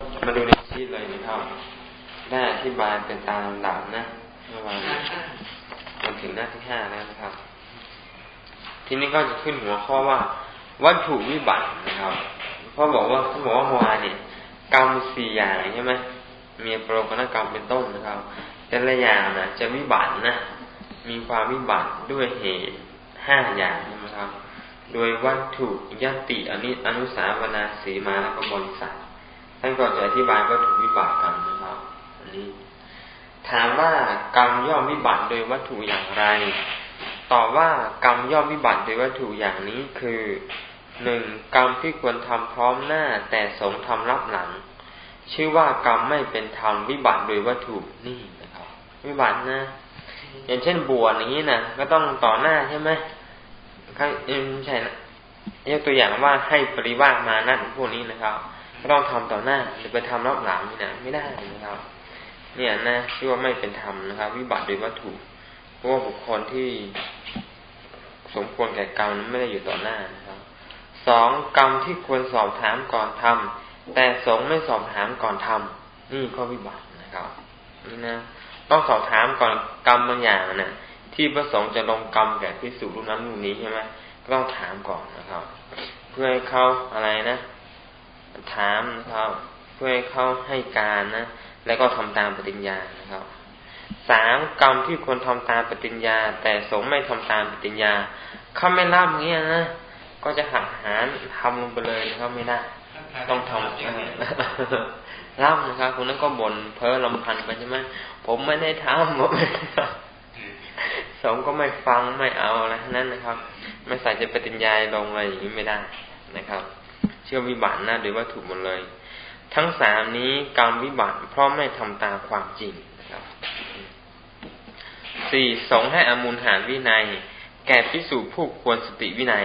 มาดูในชีตเลยนะครับได้อธิบายเป็นตามลำดับนะเมื่อวานจนถึงหน้าที่ห้าแล้วนะครับ ทีนี้ก็จะขึ้นหัวข้อว่า วัตถุวิบัตินะครับเพราะบอกว่าเขาบอกว่าเมื่อวานเนี่ยกรรมสี่อย่างใช่ไหมมีโปรกนกรรมเป็นต้นนะครับ แต่ละอย่างนะจะวิบัตินะ มีความวิบัติด้วยเหตุห้าอย่างนะครับ โดยวัตถุยติอนิอนุสาวนาสีมาแล้วก็บริษัท ท่านก็จะอธิบายวัตถุวิบัติกันนะครับอันนี้ถามว่ากรรมย่อมวิบัติโดยวัตถุอย่างไร ตอบว่ากรรมย่อมวิบัติโดยวัตถุอย่างนี้คือหนึ่งกรรมที่ควรทำพร้อมหน้าแต่สงทำรับหลัง ชื่อว่ากรรมไม่เป็นธรรมวิบัติโดยวัตถุนี่นะครับ วิบัตินะ อย่างเช่นบวชอย่างนี้นะก็ต้องต่อหน้าใช่ไหมไม่ใช่นะยกตัวอย่างว่าให้ปริวาสมานั่นพวกนี้นะครับ ก็ต้องทำต่อหน้าหรือไปทำรับหลังนี่นะไม่ได้นะครับ เนี่ยนะชื่อว่าไม่เป็นธรรมนะครับ วิบัติโดยวัตถุเพราะว่าบุคคลที่ สมควรแก่กรรมนั้นไม่ได้อยู่ต่อหน้านะครับสองกรรมที่ควรสอบถามก่อนทำแต่สงไม่สอบถามก่อนทำนี่ก็วิบัตินะครับนี่นะต้องสอบถามก่อนกรรมบางอย่างนะที่ประสงค์จะลงกรรมแก่พิสูจน์รูปนั้นรูปนี้ใช่ไหมก็ต้องถามก่อนนะครับ เพื่อให้เขาอะไรนะ ถามนะครับ เพื่อให้เขาให้การนะ แล้วก็ทำตามปฏิญญานะครับสามกรรมที่ควรทำตามปฏิญญา แต่สงไม่ทำตามปฏิญญาเขาไม่รับเงี้ยนะก็จะหักหารทำลงไปเลยนะครับไม่ได้ต้องทำรับนะครับคนนั้นก็บ่นเพ้อลำพันไปใช่ไหมผมไม่ได้ทำผมไม่ได้ทำสงก็ไม่ฟังไม่เอาอะไรนั้นนะครับ ไม่ใส่จะปฏิญญาลงอะไรอย่างนี้ไม่ได้นะครับ เชื่อวิบัติหนะโดยว่าถูกหมดเลย ทั้งสามนี้กรรมวิบัติเพราะไม่ทำตามความจริงนะครับสี่สงให้อมูลหารวินัย แก่พิสูจผู้ควรสติวินัย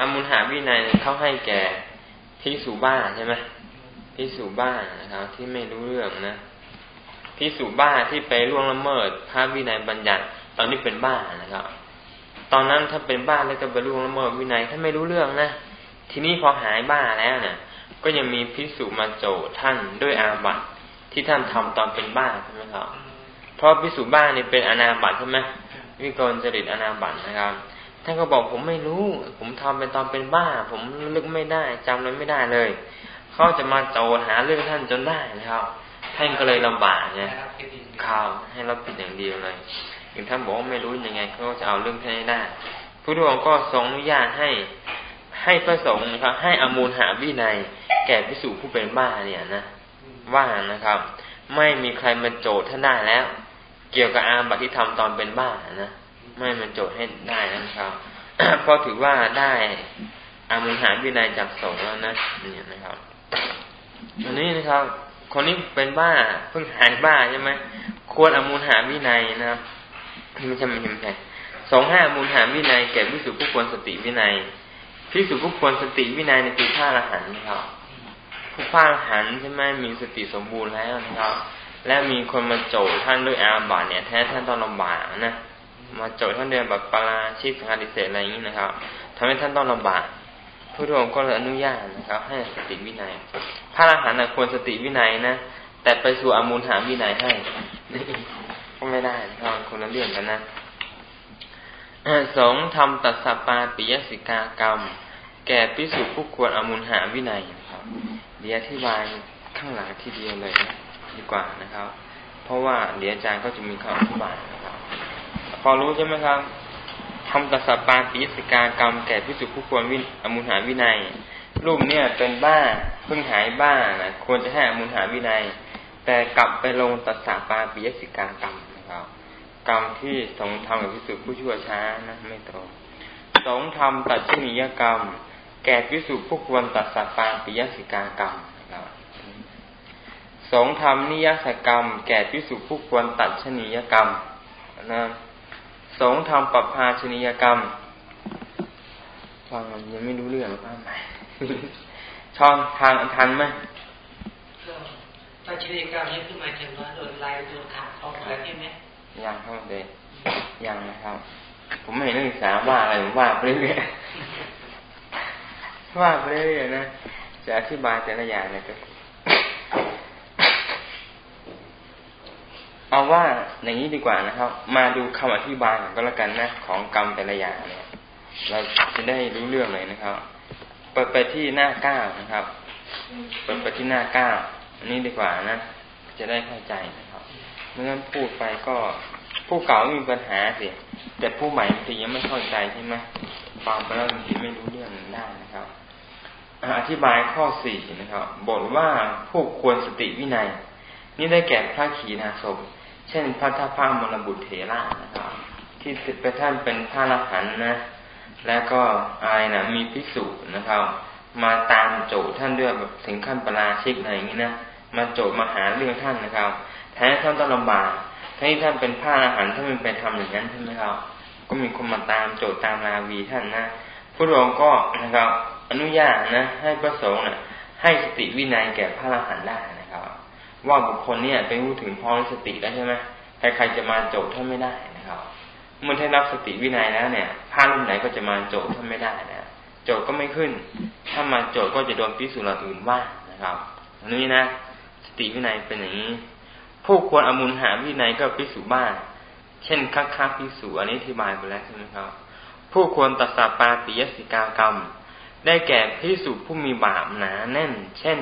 อมูลหารวินัยเขาให้แก่พิสูบ้าใช่ไหมพิสูบ้านะครับที่ไม่รู้เรื่องนะพิสูบ้าที่ไปล่วงละเมิดพระวินัยบัญญัติ ตอนนี้เป็นบ้านะครับ ตอนนั้นถ้าเป็นบ้าแล้วก็ไปล่วงละเมิดวินัยถ้าไม่รู้เรื่องนะ ทีนี้พอหายบ้าแล้วเนี่ยก็ยังมีพิสูมาโจท่านด้วยอาบัตที่ท่านทำตอนเป็นบ้าใช่ไหมครับ เพราะพิสูบ้านี่เป็นอนาบัตใช่ไหมวิกลจริตอนาบัตนะครับท่านก็บอกผมไม่รู้ ผมทำเป็นตอนเป็นบ้า ผมลึกไม่ได้จำเลยไม่ได้เลยเขาจะมาโจหาเรื่องท่านจนได้นะครับท่านก็เลยลำบากไงข่าวให้เราผิดอย่างเดียวเลยอย่างท่านบอกว่าไม่รู้ยังไงเขาก็จะเอาเรื่องท่านให้ได้ผู้ดวงก็ทรงอนุญาตให้ ให้พระสงฆ์นะครับ ให้อมูลหาวินัย แก่พิสูจผู้เป็นบ้าเนี่ยนะว่านะครับ ไม่มีใครมาโจทย์ท่านได้แล้ว เกี่ยวกับอาบัติที่ทำตอนเป็นบ้านะไม่มันโจทย์ให้ได้นะครับเพราะถือว่าได้อามุหาวินัยจากสงฆ์แล้วนะเนี่ยนะครับอันนี้นะครับ คนนี้เป็นบ้าเพิ่งหายบ้าใช่ไหมควรอามุหาวินัยนะครับไม่ใช่ไม่ใช่สองห้ามูลหาวินัยแก่พิสุผู้ควรสติวินัย พิสุผู้ควรสติวินัยในคือผ้าละหันต์นะครับผู้ผ้าละหันต์ใช่ไหมมีสติสมบูรณ์แล้วนะครับ และมีคนมาโจทย์ท่านด้วยอาบัติเนี่ยแท้ท่านต้องลำบากนะมาโจทย์ท่านเดียแบบปราชีพสังฆาดิเศษอะไรอย่างนี้นะครับทำให้ท่านต้องลำบากผู้ทวงก็เลยอนุญาตนะครับ ให้สติวินัย พระอรหันต์ควรสติวินัยนะแต่ไปสู่อมูลหาวินัยให้ก็ไม่ได้นะครับคนละเรื่องกันนะสงทำตัดสปาปิยสิกากรรม แก่พิสุผู้ควรอมูลหาวินัยนะครับเดี๋ยวอธิบายข้างหลังทีเดียวเลยนะดีกว่านะครับ เพราะว่าเดี๋ยวอาจารย์ก็จะมีคำอธิบายนะครับพอรู้ใช่ไหมครับทำกัสปาปิสกากรรมแก่พิสุผู้ควรวิอมุหาวินัยรูปเนี่ยเป็นบ้าเพิ่งหายบ้านะควรจะให้อมุหาวินัย แต่กลับไปลงตัสปาปิสิกากรรมนะครับ กรรมที่สงทำกับพิสุผู้ชั่วช้านะไม่ตรงสงทำตัดชนิยกรรม แก่พิสุผู้ควรตัสปาปิยสิกากรรมนะครับสงทำนิยสกรรม แก่พิสุผู้ควรตัดชนิยกรรมนะสงทำปรับภาชนียกรรมฟังยังไม่รู้เรื่องป้าไหมช่องทางทันไหมปัจจัยกรรมนี้คือหมายถึงว่าโดนลายโดนขาดออกแล้วใช่ไหมยังครับเด็กยังนะครับ ผมไม่เห็นนักศึกษาว่าอะไรผมว่าไปเรื่อย ว่าไปเรื่อยๆนะ จะอธิบายแต่ละอย่างนะครับ เอาว่าอย่างนี้ดีกว่านะครับ มาดูคำอธิบายก็แล้วกันนะของกรรมแต่ละอย่างเนี่ย เราจะได้รู้เรื่องเลยนะครับ เปิดไปที่หน้าเก้านะครับ เปิดไปที่หน้าเก้าอันนี้ดีกว่านะ จะได้เข้าใจนะครับ เมื่อพูดไปก็ผู้เก่ามีปัญหาสิแต่ผู้ใหม่บาทียังไม่เข้าใจใช่ไหมฟังไปแล้วบางทีไม่รู้เรื่องได้นะครับ อธิบายข้อสี่นะครับบทว่าผู้ควรสติวินัย นี่ได้แก่พระขีณาสพเช่นพระท่าพามรบุตรเถระนะครับ ที่เป็นท่านเป็นพระละหันนะ แล้วก็อะไรนะมีพิสุนะครับ มาตามโจทท่านด้วยแบบถึงขั้นประราชิกอะไรอย่างนี้นะมาโจทมาหาเรื่องท่านนะครับแท้ท่านต้องลำบากถ้านที่ท่านเป็นพระอาหารท่านเป็นไปทำอย่างนั้นใช่ไหมครับ ก็มีคนมาตามโจทตามราวีท่านนะพรองก็นะครับ นุญาตนะ ให้พระสงฆ์นะให้สติวินัยแก่พระอรหันต์ได้นะครับ ว่าบุคคลเนี่ยเป็นผู้ถึงพร้อมสติแล้วใช่ไหมใครๆจะมาโจทย์ท่านไม่ได้นะครับ เมื่อท่านรับสติวินัยแล้วเนี่ยพระรุ่นไหนก็จะมาโจทย์ท่านไม่ได้นะโจทย์ก็ไม่ขึ้น ถ้ามาโจทย์ก็จะโดนพิสูจน์อื่นว่านะครับอันนี้นะ สติวินัยเป็นอย่างนี้ ผู้ควรอมุนหาวินัยก็พิสูจบ้าง เช่นคักคักพิสูอันนี้อธิบายไปแล้วใช่ไหมครับ ผู้ควรตัดสาปาปิยสิกากรรม ได้แก่พิสูจผู้มีบาปหนาแน่น เช่น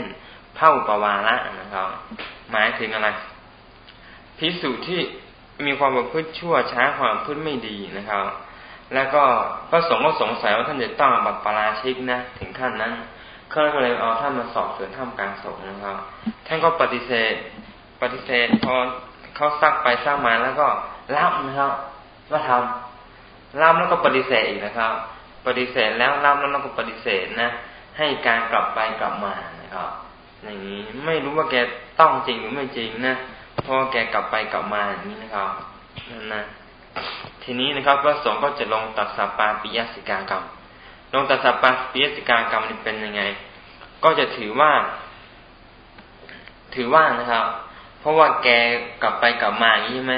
เผ่าปวาระนะครับ หมายถึงอะไรพิสูจที่มีความประพฤติชั่วช้าความพฤติไม่ดีนะครับ แล้วก็พระสงฆ์ก็สงสัยว่าท่านจะต้องบัตรปราชิกนะ ถึงขั้นนั้นก็เลยเอาท่านมาสอบสวนท่ามกลางสงฆ์นะครับ ท่านก็ปฏิเสธ ปฏิเสธพอเขาซักไปซักมาแล้วก็รับนะครับว่าทำรับแล้วก็ปฏิเสธอีกนะครับ ปฏิเสธแล้วรับแล้วก็ปฏิเสธนะให้การกลับไปกลับมานะครับอย่างนี้ไม่รู้ว่าแกต้องจริงหรือไม่จริงนะเพราะแกกลับไปกลับมาอย่างนี้นะครับนั่นนะทีนี้นะครับพระสงฆ์ก็จะลงตัดสัปปาปิยสิกากรรม ลงตัดสัปปาปิยสิกากรรมนี่เป็นยังไง ก็จะถือว่า ถือว่านะครับ เพราะว่าแกกลับไปกลับมาอย่างนี้ใช่ไหม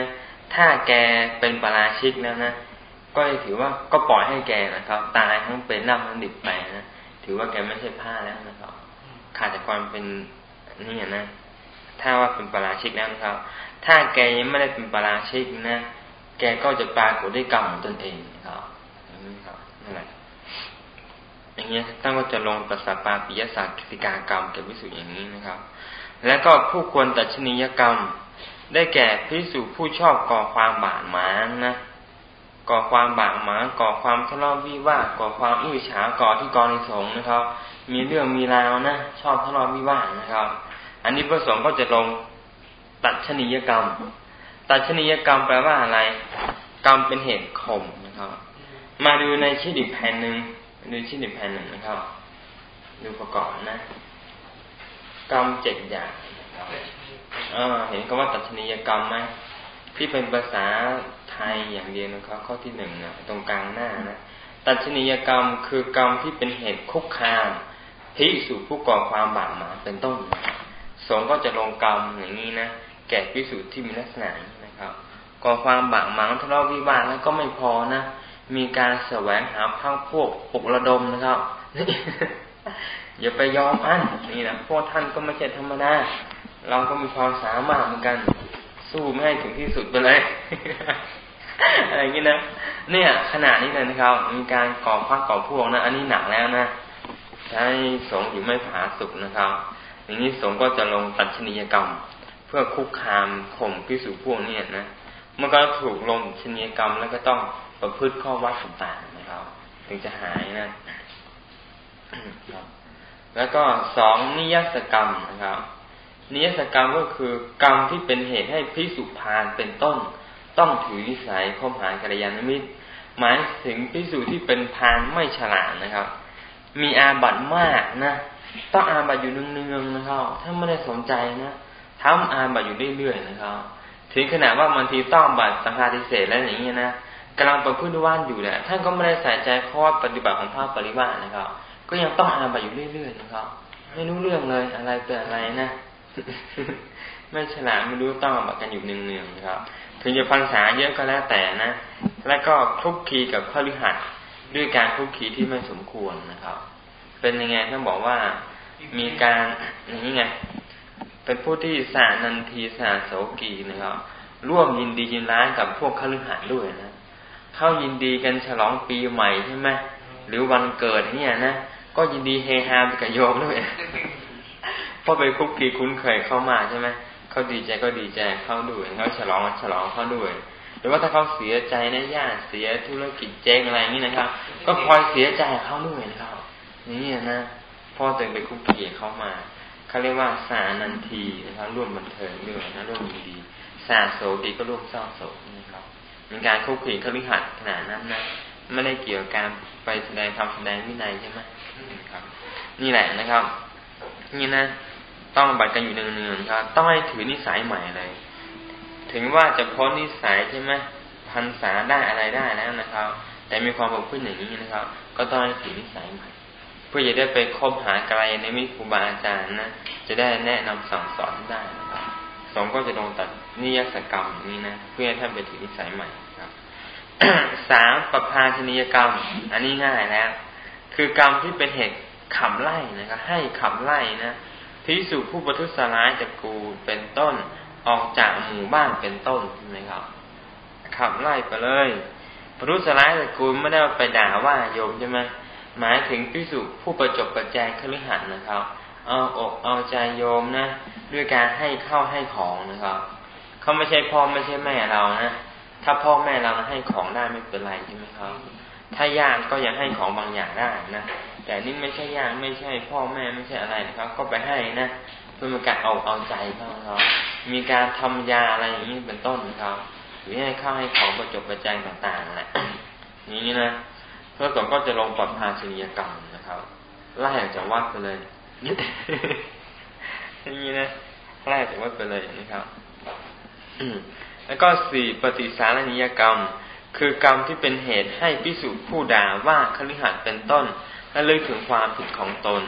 ถ้าแกเป็นปราชิกแล้วนะ ก็ถือว่าก็ปล่อยให้แกนะครับ ตายทั้งเป็นน้ำทั้งดิบไปนะถือว่าแกไม่ใช่ผ้าแล้วนะครับ ขาดจากความเป็นนี่นะ ถ้าว่าเป็นปราชิกแล้วนะครับ ถ้าแกยังไม่ได้เป็นปราชิกนะแกก็จะปรากฏด้วยกรรมของตนเองนะครับนี่ครับนั่นแหละอย่างเงี้ยตั้งก็จะลงประสาปาปิยศาสตร์กิกากรรมเก็บวิสุทธ์อย่างนี้นะครับ และก็ผู้ควรตัดชนียกรรม ได้แก่พิสูจผู้ชอบก่อความบาดหมางนะ ก่อความบาดหมางก่อความทะเลาะวิวาทก่อความอิจฉาก่อที่กรในสงนะครับ มีเรื่องมีราวนะชอบทะเลาะวิวาทนะครับ อันนี้พระสงฆ์ก็จะลงตัดชนียกรรม ตัดชนียกรรมแปลว่าอะไร กรรมเป็นเหตุข่มนะครับ มาดูในชีดิแผ่นหนึ่งดูชีดิแผ่นหนึ่งนะครับ ดูประกอบนะ กรรมเจ็ดอย่างเห็นคำว่าตัดชนียกรรมไหมที่เป็นภาษา ไทยอย่างเดียวนะครับข้อที่หนึ่งนะตรงกลางหน้านะตัชนียกรรมคือกรรมที่เป็นเหตุคุกคามที่สู่ผู้ก่อความบาปหมางเป็นต้นสงก็จะลงกรรมอย่างนี้นะแก่พิสูจน์ที่มีลักษณะนนะครับ ก่อความบาปหมางทะเลาะวิวาทแล้วก็ไม่พอนะมีการแสวงหาพังพวกปลุกระดมนะครับอย่าไปยอมอันนี่นะพวกท่านก็ไม่ใช่ธรรมดาเราก็มีความสามารถเหมือนกัน สู้ไม่ให้ถึงที่สุดไปเลย อะไรอย่างนี้นะเนี่ยขณะนี้เลยนะครับ มีการก่อพักก่อพวกนะ อันนี้หนักแล้วนะใช้สงอยู่ไม่ผาสุกนะครับอย่างนี้สงก็จะลงตัดชนียกรรม เพื่อคุกคามข่มพิสูจพวกเนี้นะมันก็ถูกลงชนียกรรมแล้วก็ต้องประพฤติข้อวัดต่างๆนะครับ ถึงจะหายนะแล้วก็สองนิยสกรรมนะครับนิยสกรรมก็คือกรรมที่เป็นเหตุให้พิสุพานเป็นต้น ต้องถือวิสัยคมหากัลยาณมิตร หมายถึงพิสูจที่เป็นพานไม่ฉลาดนะครับ มีอาบัตมากนะต้องอาบัตอยู่เนืองๆนะครับ ถ้าไม่ได้สนใจนะทำอาบัตอยู่เรื่อยๆนะครับ ถึงขนาดว่าบางทีต้องบัตรสังฆาทิเศษแล้วอย่างนี้นะกำลังประพฤติว่านอยู่แหละท่านก็ไม่ได้ใส่ใจข้อปฏิบัติของพระปริวาสนะครับ ก็ยังต้องอานไปอยู่เรื่อยๆนะครับไม่รู้เรื่องเลยอะไรเป็นอะไรนะ ไม่ฉลาดไม่รู้ต้องอ่านกันอยู่เนืองๆนะครับ ถึงจะพันษาเยอะก็แล้วแต่นะ แล้วก็คลุกคีกับข้อริหัดด้วยการคลุกคีที่ไม่สมควรนะครับ เป็นยังไงท่านบอกว่ามีการอย่างนี้ไงเป็นผู้ที่สานันทีสาโสกีนะครับ ร่วมยินดียินร้ายกับพวกขลือหันด้วยนะเข้ายินดีกันฉลองปีใหม่ใช่ไหมหรือวันเกิดเนี่ยนะก็ยินดีเฮฮาไปกับโยมด้วยเพราะไปคุกคีคุ้นเคยเข้ามาใช่ไหม เขาดีใจก็ดีใจเข้าด้วยเขาฉลองฉลองเข้าด้วยหรือว่าถ้าเขาเสียใจนะญาติเสียธุรกิจเจ๊งอะไรอย่างนี้นะครับ ก็คอยเสียใจเขาด้วยนะครับนี่นะพ่อตึงไปคุกคีเข้ามาเขาเรียกว่าสานันทีนะครับร่วมบันเทิงด้วยนะร่วมดีสาโศกีก็ร่วมเศร้าโศกนะครับเป็นการคุกคีเขาลิหัดขนาดนั้นนะไม่ได้เกี่ยวกับการไปแสดงทำแสดงวินัยใช่ไหมครับ นี่แหละนะครับ นี่นะ ต้องบัตรกันอยู่เนืองๆครับ ต้องให้ถือนิสัยใหม่เลย ถึงว่าจะพ้นนิสัยใช่ไหมพันษาได้อะไรได้แล้วนะครับ แต่มีความบกพร่องอย่างนี้นะครับ ก็ต้องให้ถือนิสัยใหม่เพื่อจะได้ไปคบหาไกลในมิตรครูบาอาจารย์นะจะได้แนะนำสั่งสอนได้นะครับสองก็จะลงตัดนิยสกรรมอย่างนี้นะเพื่อให้ท่านไปถือนิสัยใหม่ครับสามประพาชนียกรรม อันนี้ง่ายแล้วคือกรรมที่เป็นเหตุขับไล่นะครับให้ขับไล่นะ พิสูผู้ประทุษร้ายจากกูเป็นต้นออกจากหมู่บ้านเป็นต้นใช่ไหมครับขับไล่ไปเลยประทุษร้ายจากกูไม่ได้ไปด่าว่าโยมใช่ไหมหมายถึงพิสูผู้ประจบประแจงคฤหัสถ์นะครับ เอาอกเอาใจโยมนะ ด้วยการให้เข้าให้ของนะครับเขาไม่ใช่พ่อไม่ใช่แม่เรานะถ้าพ่อแม่เราให้ของได้ไม่เป็นไรใช่ไหมครับ ถ้ายากก็ยังให้ของบางอย่างได้นะ แต่นี่ไม่ใช่ญาติไม่ใช่พ่อแม่ไม่ใช่อะไรนะครับ ก็ไปให้นะเพื่อมีการเอาเอาใจเขาครับมีการทำยาอะไรอย่างนี้เป็นต้นนะครับหรือให้เข้าให้ของประจบประแจงต่างๆแหละนี้นะพระสงฆ์ก็จะลงปรับภาชนียกรรมนะครับไล่ออกจากวัดไปเลยอย่างนี้นะไล่ออกจากวัดไปเลยนะครับแล้วก็สี่ปฏิสารนิยกรรม คือกรรมที่เป็นเหตุให้พิสูจน์ผู้ด่าว่าคฤหัสถ์เป็นต้น และลึกถึงความผิดของตน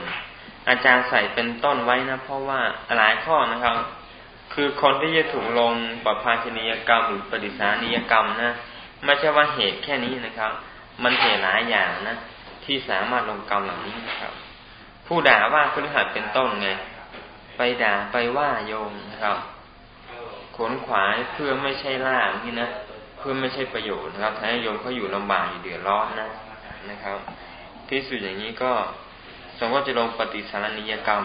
อาจารย์ใส่เป็นต้นไว้นะเพราะว่าหลายข้อนะครับ คือคนที่จะถูกลงปภาชนียกรรมหรือปฏิสานิยกรรมนะไม่ใช่ว่าเหตุแค่นี้นะครับ มันเหตุหลายอย่างนะที่สามารถลงกรรมเหล่านี้นะครับ ผู้ด่าว่าพฤหัสเป็นต้นไงไปด่าไปว่าโยมนะครับขนขวายเพื่อไม่ใช่ล่านี่นะเพื่อไม่ใช่ประโยชน์นะครับทำให้โยมเขาอยู่ลำบากอยู่เดือดร้อนนะนะครับ ที่สุดอย่างนี้ก็สมก็จะลงปฏิสารนิยกรรม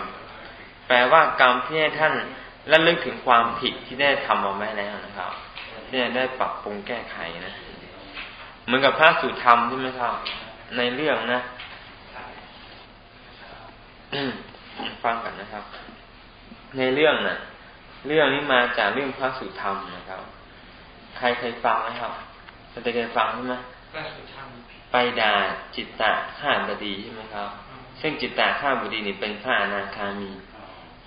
แปลว่ากรรมที่ให้ท่านระลึกถึงความผิดที่ได้ทำเอาไว้แล้วนะครับ ที่ได้ปรับปรุงแก้ไขนะเหมือนกับพระสุธรรมใช่ไหมครับ ในเรื่องนะฟังกันนะครับ ในเรื่องนะ่ะ เรื่องนี้มาจากเรื่องพระสุธรรมนะครับ ใครเคยฟังไหมครับจะเคยฟังใช่ไหมพระสุธรรม ไปด่าจิตตะข้าบดีใช่ไหมครับ ซึ่งจิตตะข้าบดีนี่เป็นพระอนาคามี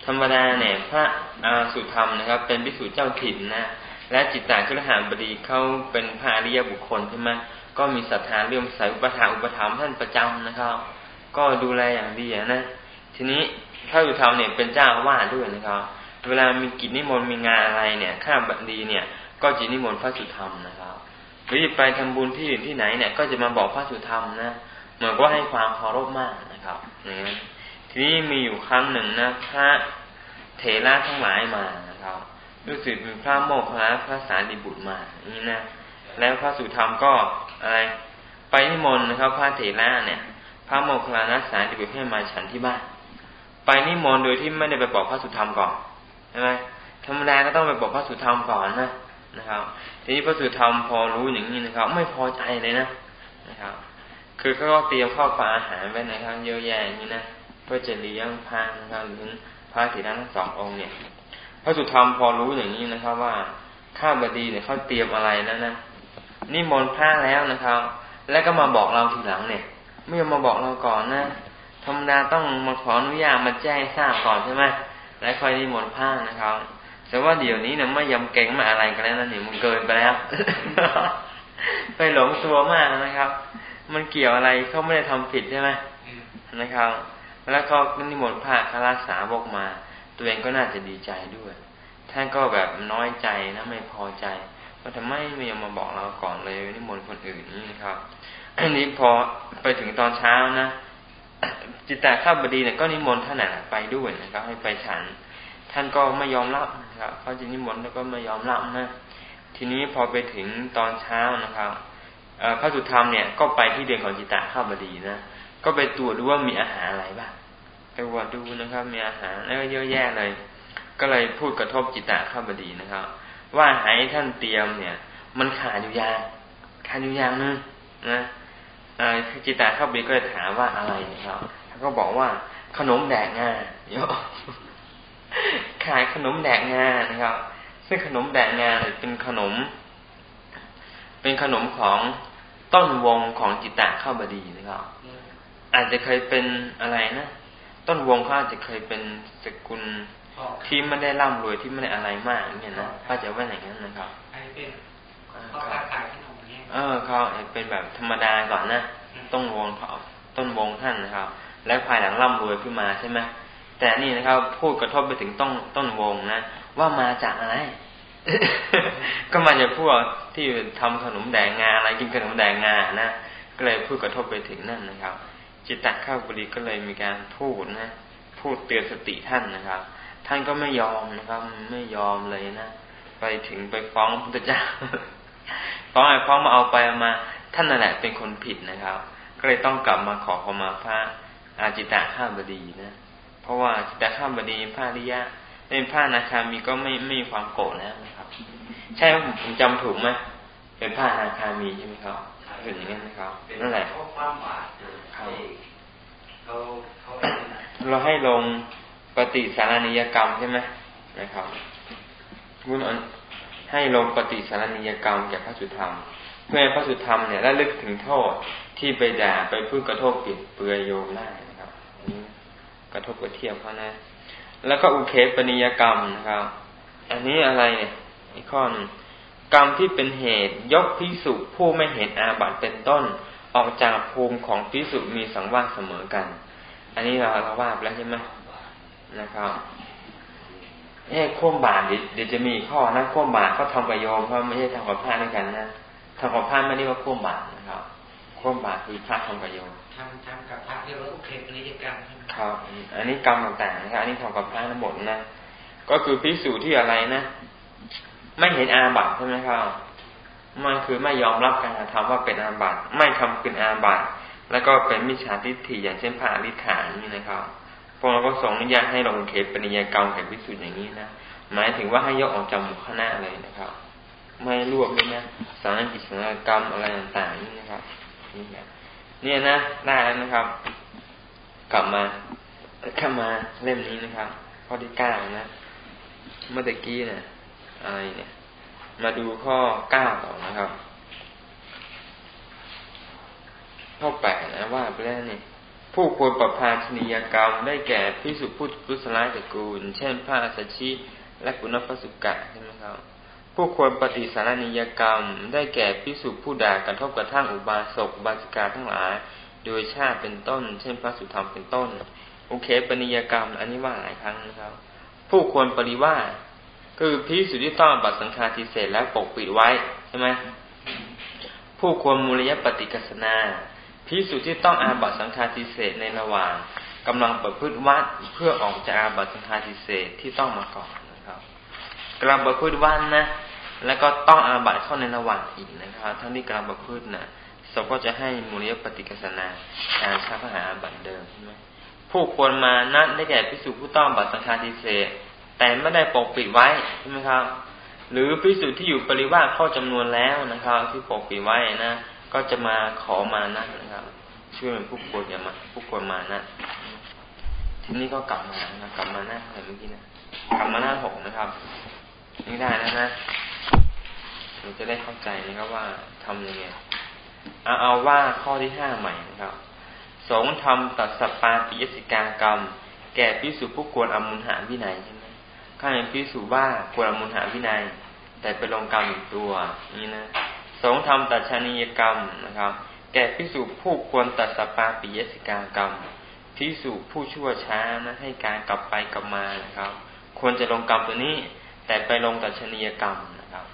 ธรรมดาเนี่ยพระอาสุธรรมนะครับ เป็นพิสูจน์เจ้าถิ่นนะและจิตตะคุรหาบดีเขาเป็นพระอริยบุคคลใช่ไหมก็มีศรัทธาเรื่องสายอุปถาอุปถัมภ์ท่านประจำนะครับ ก็ดูแลอย่างดีนะ ทีนี้พระอุธรรมเนี่ยเป็นเจ้าว่าด้วยนะครับ เวลามีกิจนิมนต์มีงานอะไรเนี่ย ข้าบดีเนี่ย ก็จินิมนต์พระสุธรรมนะครับ หรือไปทำบุญที่อื่นที่ไหนเนี่ย ก็จะมาบอกพระสุธรรมนะเหมือนก็ให้ความเคารพมากนะครับนี่ทีนี้มีอยู่ครั้งหนึ่งนะพระเถระทั้งหลายมานะครับรู้สึกมีพระโมคคัลลาพระสารีบุตรมานี่นะแล้วพระสุธรรมก็อะไรไปนิมนต์นะครับ พระเถระเนี่ย พระโมคคัลลานัสารีบุตรให้มาฉันที่บ้านไปนิมนต์โดยที่ไม่ได้ไปบอกพระสุธรรมก่อนใช่ไหมธรรมดาก็ต้องไปบอกพระสุธรรมก่อนนะ นะครับ ทีนี้พระสุธรรมพอรู้อย่างนี้นะครับ ไม่พอใจเลยนะนะครับ คือเขาก็เตรียมข้าวปลาอาหารไว้นะครับเยอะแยะอย่างนี้นะเพื่อจะเลี้ยงพระนะครับหรือพระถิระทั้งสององค์เนี่ย พระสุธรรมพอรู้อย่างนี้นะครับว่าข้าบดีเนี่ยเขาเตรียมอะไรแล้วนะนี่มนพระแล้วนะครับ แล้วก็มาบอกเราทีหลังเนี่ย ไม่ยอมมาบอกเราก่อนนะธรรมดาต้องมาขออนุญาตมาแจ้งทราบก่อนใช่ไหมแล้วค่อยนิมนต์พระนะครับ แต่ว่าเดี๋ยวนี้เนี่ยไม่ยำเก่งมาอะไรกันแล้วนะนี่มันเกินไปแล้ว ไปหลงตัวมากนะครับ มันเกี่ยวอะไรเขาไม่ได้ทำผิดใช่ไหมนะครับ แล้วก็นิมนต์พระคาราสาวกมา ตัวเองก็น่าจะดีใจด้วยท่านก็แบบน้อยใจนะไม่พอใจว่าทำไมไม่ยอมมาบอกเราก่อนเลยนิมนต์คนอื่นนี่นะครับอันนี้พอไปถึงตอนเช้านะจิตตาข้าบดีเนี่ยก็นิมนต์ท่านไปด้วยนะครับให้ไปฉัน ท่านก็ไม่ยอมรับนะครับเขาจะนิมนต์แล้วก็ไม่ยอมรับนะ ทีนี้พอไปถึงตอนเช้านะครับพระสุธรรมเนี่ยก็ไปที่เดือนของจิตตะข้าบดีนะก็ไปตรวจดูว่ามีอาหารอะไรบ้างไปวัดดูนะครับ มีอาหารแล้วก็เยอะแยะเลย ก็เลยพูดกระทบจิตตะข้าบดีนะครับ ว่าให้ท่านเตรียมเนี่ย มันขาดอยู่อย่างขาดอยู่อย่างนึงนะจิตตะข้าบดีก็เลยถามว่าอะไรนะครับเขาก็บอกว่าขนมแดกงาเยอะ ขายขนมแดกงานะครับ ซึ่งขนมแดกงาเป็นขนม เป็นขนมของต้นวงของจิตตะข้าบดีนะครับ อาจจะเคยเป็นอะไรนะต้นวงเขาอาจจะเคยเป็นสกุลที่ไม่ได้ร่ำรวยที่ไม่ได้อะไรมากเนี่ยนะก็จะว่าอย่างนั้นนะครับเออเขาเป็นแบบธรรมดาก่อนนะต้นวงเขาต้นวงท่านนะครับ แล้วภายหลังร่ำรวยขึ้นมาใช่ไหม แต่นี่นะครับ พูดกระทบไปถึงต้นต้นวงนะว่ามาจากอะไร ก็มาจากพวกที่ทำขนมแดงงาอะไรกินขนมแดงงานะก็เลยพูดกระทบไปถึงนั่นนะครับ จิตตะข้าวบุรีก็เลยมีการพูดนะพูดเตือนสติท่านนะครับ ท่านก็ไม่ยอมนะครับ ไม่ยอมเลยนะไปถึงไปฟ้องพระพุทธเจ้าฟ้องไอ้ฟ้องมาเอาไปมา ท่านนั่นแหละเป็นคนผิดนะครับ ก็เลยต้องกลับมาขอขมาพระอาจิตะข้าบดีนะ เพราะว่าจิตข้ามบดีพระริยะเป็นพระนาคามีก็ไม่ไม่มีความโกรธแล้วนะครับ ใช่ผมผมจำถูกไหมเป็นพระนาคามีใช่ไหมครับเป็นอย่างนั้นนะครับนั่นแหละความบาดเขาเขาเราให้ลงปฏิสารนิยกรรมใช่ไหมนะครับคุณให้ลงปฏิสารนิยกรรมแก่พระสุธรรม เพื่อให้พระสุธรรมเนี่ยระลึกถึงโทษที่ไปด่าไปพูดกระทบปิดเปือยโยมได้นะครับ กระทบกระเทียบเขานะ แล้วก็อุเคปนิยกรรมนะครับ อันนี้อะไรเนี่ยอีกข้อนึงกรรมที่เป็นเหตุยกพิสุผู้ไม่เห็นอาบัติเป็นต้น ออกจากภูมิของพิสุมีสังวาสเสมอกัน อันนี้เราเราว่าไปแล้วใช่ไหมนะครับเอ้ข่มบาตเดี๋ยวจะมีข้อนะข่มบาตเขาทำกับโยมเขาไม่ใช่ทำกับพระด้วยกันนะทำกับพระไม่ได้ว่าข่มบาตนะครับข่มบาตคือพระทำกับโยม ทำทำกับพระเรียกว่าอุเคปนิยกรรมครับ อันนี้กรรมต่างๆนะครับอันนี้ทำกับพระทั้งหมดนะก็คือพิสูจน์ที่อะไรนะ ไม่เห็นอาบัตใช่ไหมครับมันคือไม่ยอมรับการกระทำว่าเป็นอาบัตไม่ทำเป็นอาบัตแล้วก็เป็นมิจฉาทิฏฐิอย่างเช่นพระอริฐานนี่นะครับพวกเราก็ส่งอนุญาตให้ลงเขตปณิยกรรมแห่งพิสูจน์อย่างนี้นะหมายถึงว่าให้ยกออกจากหมู่คณะเลยนะครับ ไม่รวบเลยนะสารกิจสารกรรมอะไรต่างๆนี่นะครับนี่นะ เนี่ยนะได้แล้วนะครับ กลับมาเข้ามาเล่มนี้นะครับข้อที่เก้านะเมื่อกี้เนี่ยอะไรเนี่ย มาดูข้อเก้าต่อนะครับ ข้อแปดนะว่าไปแล้วนี่ผู้ควรประพาชนียกรรมได้แก่พิสุพุทธกุศลตระกูล เช่นพระสัชชิและกุณพสุกะใช่ไหมครับ ผู้ควรปฏิสารนิยกรรม ได้แก่พิสุผู้ด่ากระทบกระทั่งอุบาสกบาสิกาทั้งหลาย โดยชาติเป็นต้น เช่นพระสุธรรมเป็นต้น โอเคปณิยกรรม อันนี้ว่าหลายครั้งนะครับ ผู้ควรปริว่าคือพิสุที่ต้องบัตรสังฆาทิเศษและปกปิดไว้ใช่ไหมผู้ควรมูลยปฏิกัสนาพิสุที่ต้องอาบัตสังฆาทิเศษในระหว่างกำลังประพฤติวัดเพื่อออกจากอาบัตสังฆาทิเศษที่ต้องมาก่อน กำลังประพฤติวัดนะ แล้วก็ต้องอาบัตเข้าในระหว่างอีกนะครับ ทั้งที่กำลังประพฤตินะสก็จะให้มูลยปฏิกัสนาการชักหาอาบัตเดิมใช่ไหมผู้ควรมานัดได้แก่พิสูจผู้ต้องบัตรสังฆาทิเศษแต่ไม่ได้ปกปิดไว้ใช่ไหมครับ หรือพิสูจที่อยู่ปริวาสเข้าจำนวนแล้วนะครับ ที่ปกปิดไว้นะก็จะมาขอมานัดนะครับช่วยผู้ควรจะมาผู้ควรมานะทีนี้ก็กลับมานะกลับมาหน้าอะไรเมื่อกี้นะกลับมาหน้าหกนะครับ นี่ได้แล้วนะเราจะได้เข้าใจนะครับว่าทำยังไงเอาเอาว่าข้อที่ห้าใหม่นะครับ สงทำตัดสปาปิยสิกากรรม แก่พิสุผู้ควรอมุนหาวินัยใช่ไหมข้าเห็นพิสุว่าควรอมุนหาวินัย แต่ไปลงกรรมอีกตัวนี่นะสงทำตัดชานิยกรรมนะครับ แก่พิสุผู้ควรตัดสปาปิยสิกากรรมพิสุผู้ชั่วช้านะให้การกลับไปกลับมานะครับ ควรจะลงกรรมตัวนี้ แต่ไปลงตัดชนิยกรรมนะครับ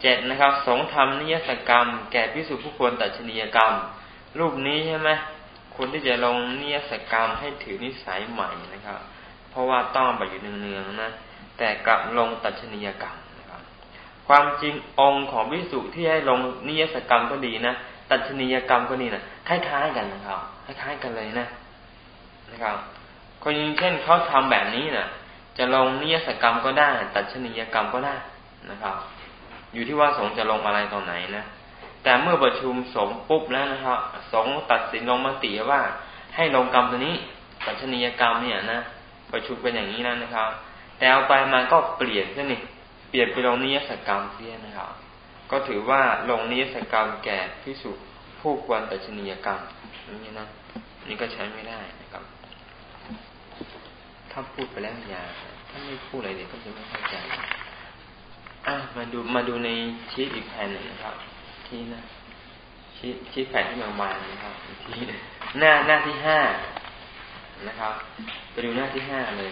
เจ็ดนะครับ สงทำนิยสกรรม แก่พิสุผู้ควรตัดชนิยกรรม รูปนี้ใช่ไหมคนที่จะลงนียสกรรมให้ถือนิสัยใหม่นะครับ เพราะว่าต้องไปอยู่เนืองๆนะ แต่กลับลงตัดชนียกรรมนะครับ ความจริงองค์ของวิสุที่ให้ลงนิยสกรรมก็ดีนะตัดชนียกรรมก็ดีนะคล้ายๆกันนะครับคล้ายๆกันเลยนะนะครับคนยิงเช่นเขาทำแบบนี้นะ จะลงนิยสกรรมก็ได้ ตัดชนียกรรมก็ได้นะครับ อยู่ที่ว่าสงจะลงอะไรตอนไหนนะแต่เมื่อประชุมสงปุ๊บแล้วนะครับสงตัดสินลงมติว่าให้ลงกรรมตัวนี้ตัดชนียกรรมเนี่ยนะประชุมเป็นอย่างนี้แล้วนะครับ แต่เอาไปมาก็เปลี่ยนซะนี่เปลี่ยนไปลงนิยสกรรมเสียนะครับ ก็ถือว่าลงนิยสกรรมแก่พิสุผู้ควรตัดชนียกรรมนี่นะนี่ก็ใช้ไม่ได้นะครับ ถ้าพูดไปแล้วยา ถ้าไม่พูดอะไรเดี๋ยก็จะไม่เข้าใจอะมาดูมาดูในชีตอีกแผ่นหนึ่งนะครับ ที่นะชีตชีตแผ่นที่มาวางนะครับที่หน้าหน้าที่ห้านะครับไปดูหน้าที่ห้าเลย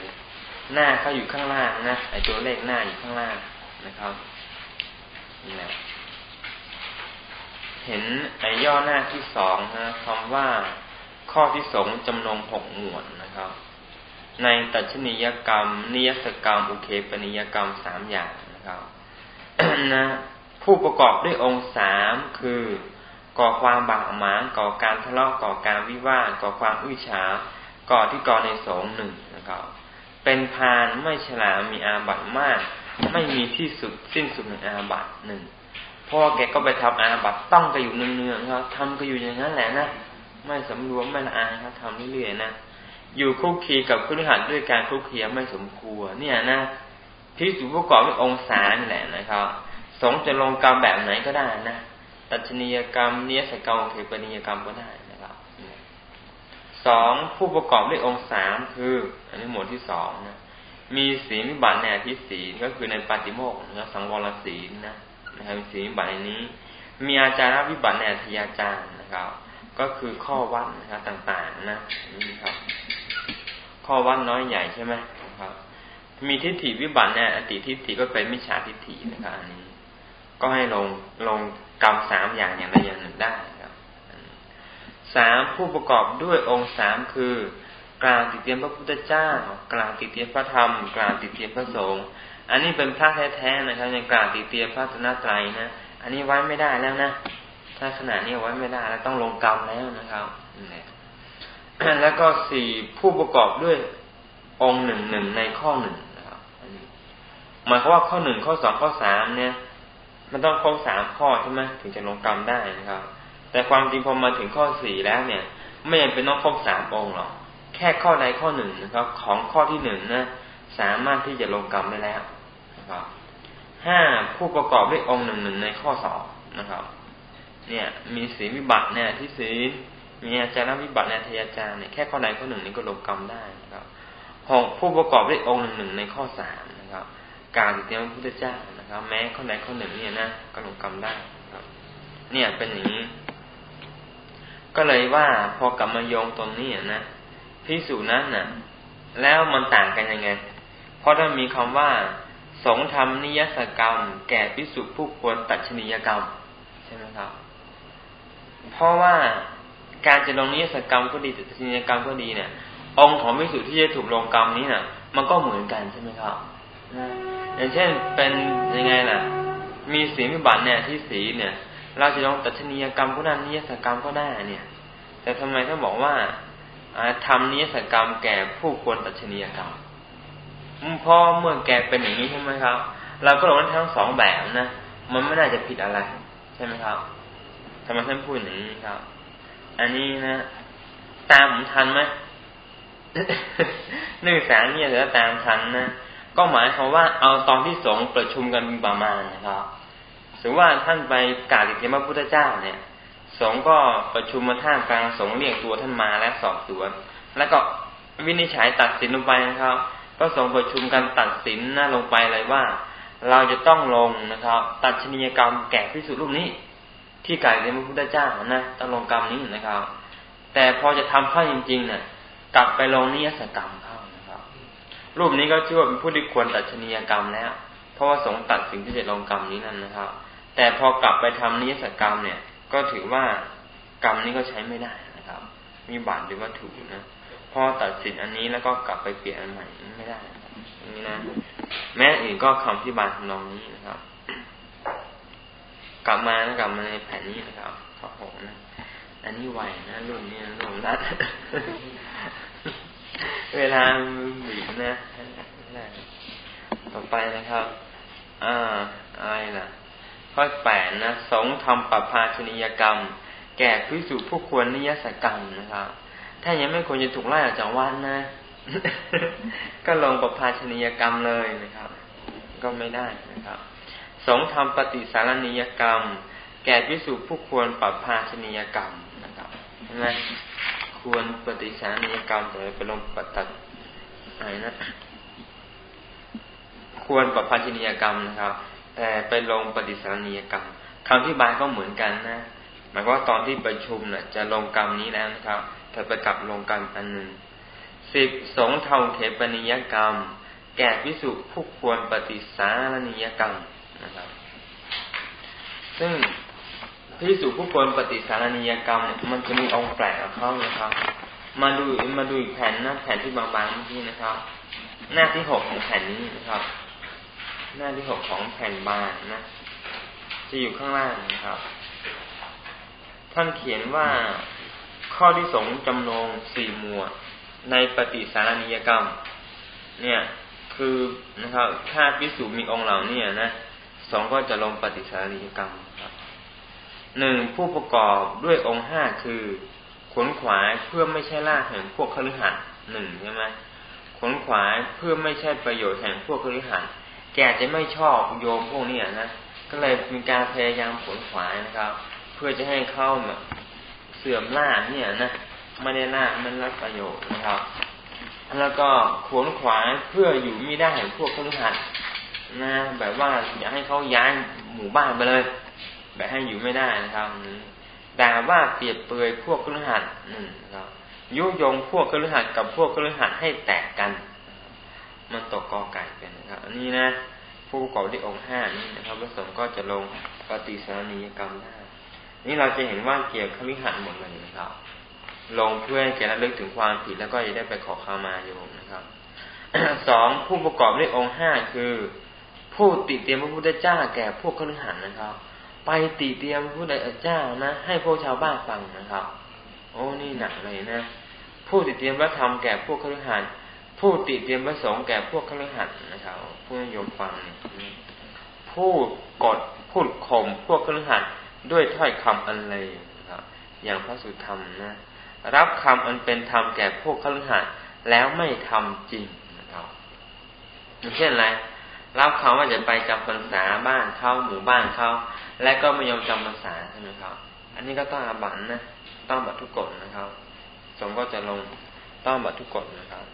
หน้าเขาอยู่ข้างล่างนะไอตัวเลขหน้าอยู่ข้างล่างนะครับนี่แหละเห็นไอย่อหน้าที่สองนะคำว่าข้อที่สองจำนงหกหมวดนะครับ ในตัชนียกรรม นิยสกรรม อุเคปนิยกรรมสามอย่างนะครับนะผู้ประกอบด้วยองค์สามคือก่อความบาดหมางก่อการทะเลาะก่อการวิวาทก่อความอื้อฉาก่อที่ก่อในสงหนึ่งนะครับ เป็นพานไม่ฉลาดมีอาบัตมาก ไม่มีที่สุดสิ้นสุดในอาบัตหนึ่งพ่อแกก็ไปทำอาบัตต้องไปอยู่เนืองๆครับทำก็อยู่อย่างนั้นแหละนะไม่สำรวมไม่ละอายครับทำเรื่อยๆนะ อยู่คุกคีกับคุรหัดด้วยการคุกคีไม่สมควร เนี่ยนะที่สุประกอบด้วยองศานี่แหละนะครับ สงจะลงกรรมแบบไหนก็ได้นะตัชนียกรรมเนียสกรรมเทปนิยกรรมก็ได้นะครับสองผู้ประกอบด้วยองค์สามคือ อันนี้หมวดที่สองนะมีศีลวิบัติในอธิศีลก็คือในปฏิโมกข์นะสังวรศีลนะนะครับศีลวิบัตินี้ มีอาจารวิบัติในอธิยาจารนะครับ ก็คือข้อวัดนะครับต่าง ๆ นะนี่ครับ ข้อวัดน้อยใหญ่ใช่ไหมครับ มีทิฏฐิวิบัติในอติทิฏฐิก็เป็นมิจฉาทิฏฐินะครับอันนี้ ก็ให้ลงลงกรรมสามอย่างอย่างใดอย่างหนึ่งได้ครับสามผู้ประกอบด้วยองค์สามคือกลางติเตียนพระพุทธเจ้ากลางติเตียนพระธรรมกลางติเตียนพระสงฆ์อันนี้เป็นพระแท้ๆนะครับยังกลางติเตียนพระสนาไตรนะอันนี้ไว้ไม่ได้แล้วนะถ้าขนาดนี้ไว้ไม่ได้แล้วต้องลงกรรมแล้วนะครับนี่ แล้วก็สี่ผู้ประกอบด้วยองค์หนึ่งหนึ่งในข้อหนึ่งนะครับอันนี้หมายความว่าข้อหนึ่งข้อสองข้อสามเนี่ย มันต้องครบสามข้อใช่ไหมถึงจะลงกรรมได้นะครับ แต่ความจริงพอมาถึงข้อสี่แล้วเนี่ย ไม่จำเป็นต้องครบสามองค์หรอกแค่ข้อใดข้อหนึ่งนะครับ ของข้อที่หนึ่งนะสามารถที่จะลงกรรมได้แล้วนะครับห้าผู้ประกอบด้วยองค์หนึ่งหนึ่งในข้อสองนะครับ เนี่ย มีศีลวิบัติเนี่ยที่ศีล มีอาจารย์วิบัติในทยาจารย์เนี่ยแค่ข้อใดข้อหนึ่งนี้ก็ลงกรรมได้นะครับหกผู้ประกอบด้วยองค์หนึ่งหนึ่งในข้อสามนะครับ การติเตียมพระพุทธเจ้านะครับ แม้ข้อใดข้อหนึ่งเนี่ยนะก็ลงกรรมได้นะครับ เนี่ยเป็นอย่างนี้ ก็เลยว่าพอกลับมาโยงตรงนี้นะพิสูจนั้นน่ะ แล้วมันต่างกันยังไง เพราะถ้ามีคำว่าสงธรรมนิยสกรรม แก่พิสุผู้ควรตัดชนียกรรม ใช่ไหมครับ เพราะว่า การจะลงนิยสกรรมก็ดีตัดชนียกรรมก็ดีเนี่ยองค์ของพิสุที่จะถูกลงกรรมนี้น่ะ มันก็เหมือนกันใช่ไหมครับอย่างเช่นเป็นยังไงล่ะ มีสีมิบัติเนี่ยที่สีเนี่ย เราจะลงตัดชนียกรรมก็ได้นิยสกรรมก็ได้เนี่ย แต่ทำไมถ้าบอกว่าทำนิยสกรรมแก่ผู้ควรตัชนียกรรมเพราะเมื่อแกเป็นอย่างนี้ใช่ไหมครับ เราก็ลงทั้งสองแบบนะมันไม่น่าจะผิดอะไร ใช่ไหมครับทำไมท่านพูดอย่างนี้ครับ อันนี้นะ ตามผมทันไหมนึกสาเนี่ยหรือตามทันนะก็หมายความว่าเอาตอนที่สงประชุมกันประมาณนะครับสมมติว่าท่านไปกราบติเตียมพระพุทธเจ้าเนี่ย สงก็ประชุมมาท่ามกลางสงเรียกตัวท่านมาและสอบสวน แล้วก็วินิจฉัยตัดสินลงไปนะครับ ก็สงประชุมกันตัดสินหน้าลงไปเลยว่า เราจะต้องลงนะครับ ตัดชนียกรรมแก่พิสุรูปนี้ ที่ไกายเรียนพระพุทธเจ้านะต้องลงกรรมนี้นะครับ แต่พอจะทำเข้าจริงๆเนี่ยกลับไปลงนิยสกรรมเข้านะครับ รูปนี้ก็ชื่อว่าเป็นผู้ที่ควรตัดชนียกรรมแล้ว เพราะว่าสงตัดสิ่งที่จะลงกรรมนี้นั่นนะครับ แต่พอกลับไปทำนิยสกรรมเนี่ย ก็ถือว่ากรรมนี้ก็ใช้ไม่ได้นะครับ มีบาปหรือว่าถูกนะพอตัดสินอันนี้แล้วก็กลับไปเปลี่ยนอันใหม่ไม่ได้อย่นี้นะ แม้อื่นก็คำที่บาลทำนองนี้นะครับ กลับมาแล้วกลับมาในแผ่นนี้นะครับข้อหกนะอันนี้ไวนะรุ่นนี้รุ่นรัดเวลาบีบนะต่อไปนะครับ อ่าอะไรล่ะ ข้อแปดนะสงทำปรับภาชนียกรรม แก่พิสูจผู้ควรนิยสกรรมนะครับ ถ้ายังไม่ควรจะถูกไล่ออกจากวัดนะ ก็ลงปรับภาชนียกรรมเลยนะครับ ก็ไม่ได้นะครับ สงทำปฏิสารนิยกรรม แก่พิสูจผู้ควรปรับภาชนียกรรมนะครับใช่ไหมควรปฏิสารนิยกรรมแต่ไปลงปฏิอะไรนะควรปรับภาชนียกรรมนะครับ แต่ไปลงปฏิสารณียกรรมคำที่บายก็เหมือนกันนะหมายว่าตอนที่ประชุมนะ่ะ จะลงกรรมนี้แล้วนะครับแต่ไปกลับลงกรรมอันหนึ่งสิบสงเทาเขปนิยกรรม แก่พิสุผู้ควรปฏิสารณียกรรม นะครับซึ่งพิสุผู้ควรปฏิสารณียกรรมเนี่ยมันจะมีองค์แปลกของเขานะครับ มาดูมาดูอีกแผ่นนะแผ่นที่บางๆเมื่อกี้นะครับ หน้าที่หกของแผ่นนี้นะครับ หน้าที่หกของแผ่นบานนะ จะอยู่ข้างล่างนะครับ ท่านเขียนว่าข้อที่สงจำนงสี่หมวด ในปฏิสารนิยกรรม เนี่ย คือนะครับ ถ้าพิสูจมีองค์เหล่านี้นะ สองก็จะลงปฏิสาริยกรรมครับหนึ่งผู้ประกอบด้วยองค์ห้าคือขนขวายเพื่อไม่ใช่ล่าแห่งพวกคฤหัสถ์หนึ่งใช่ไหมขนขวายเพื่อไม่ใช่ประโยชน์แห่งพวกคฤหัสถ์แกจะไม่ชอบโยมพวกนี้นะก็เลยมีการพยายามขนขวายนะครับ เพื่อจะให้เข้าเสื่อมล่าเนี่ยนะไม่ได้ล่ามันรับประโยชน์นะครับ แล้วก็ขนขวายเพื่ออยู่ไม่ได้แห่งพวกคฤหัส นะแบบว่าอยากให้เขาย้ายหมู่บ้านไปเลย แบบให้อยู่ไม่ได้นะครับด่าว่าเปรียบเปยพวกคฤหัสหนึ่งนะครับยุยงพวกคฤหัสกับพวกคฤหัสให้แตกกันมันตกกอไก่เป็นนะครับ อันนี้นะ ผู้ประกอบด้วยองค์ห้านี้นะครับพระสงฆ์ก็จะลงปฏิสารณียกรรมได้นี่เราจะเห็นว่าเกี่ยวคฤหัสหมดเลยนะครับ ลงเพื่อให้แกระลึกถึงความผิดแล้วก็จะได้ไปขอขามาโยมนะครับสองผู้ประกอบด้วยองค์ห้าคือ ผู้ติเตียมพระพุทธเจ้าแก่พวกคฤหัสนะครับ ไปติเตียมพระพุทธเจ้านะ ให้พวกชาวบ้านฟังนะครับ โอ้นี่หนักเลยนะผู้ติเตียมพระธรรมแก่พวกคฤหัสผู้ติเตียมประสงค์แก่พวกขลหัดนะครับผู้นิยมฟังผู้กดพูดข่มพวกขลหัดด้วยถ้อยคำอันเลวนะครับ อย่างพระสุธรรมนะรับคำอันเป็นธรรมแก่พวกขลหัดแล้วไม่ทำจริงนะครับอย่างเช่นอะไร รับคำว่าจะไปจำพรรษาบ้านเขาหมู่บ้านเขาและก็ไม่ยอมจำพรรษาใช่ไหมครับ อันนี้ก็ต้องอาบัตนะต้องบัตรทุกกฎนะครับสงก็จะลงต้องบัตรทุกกฎนะครับ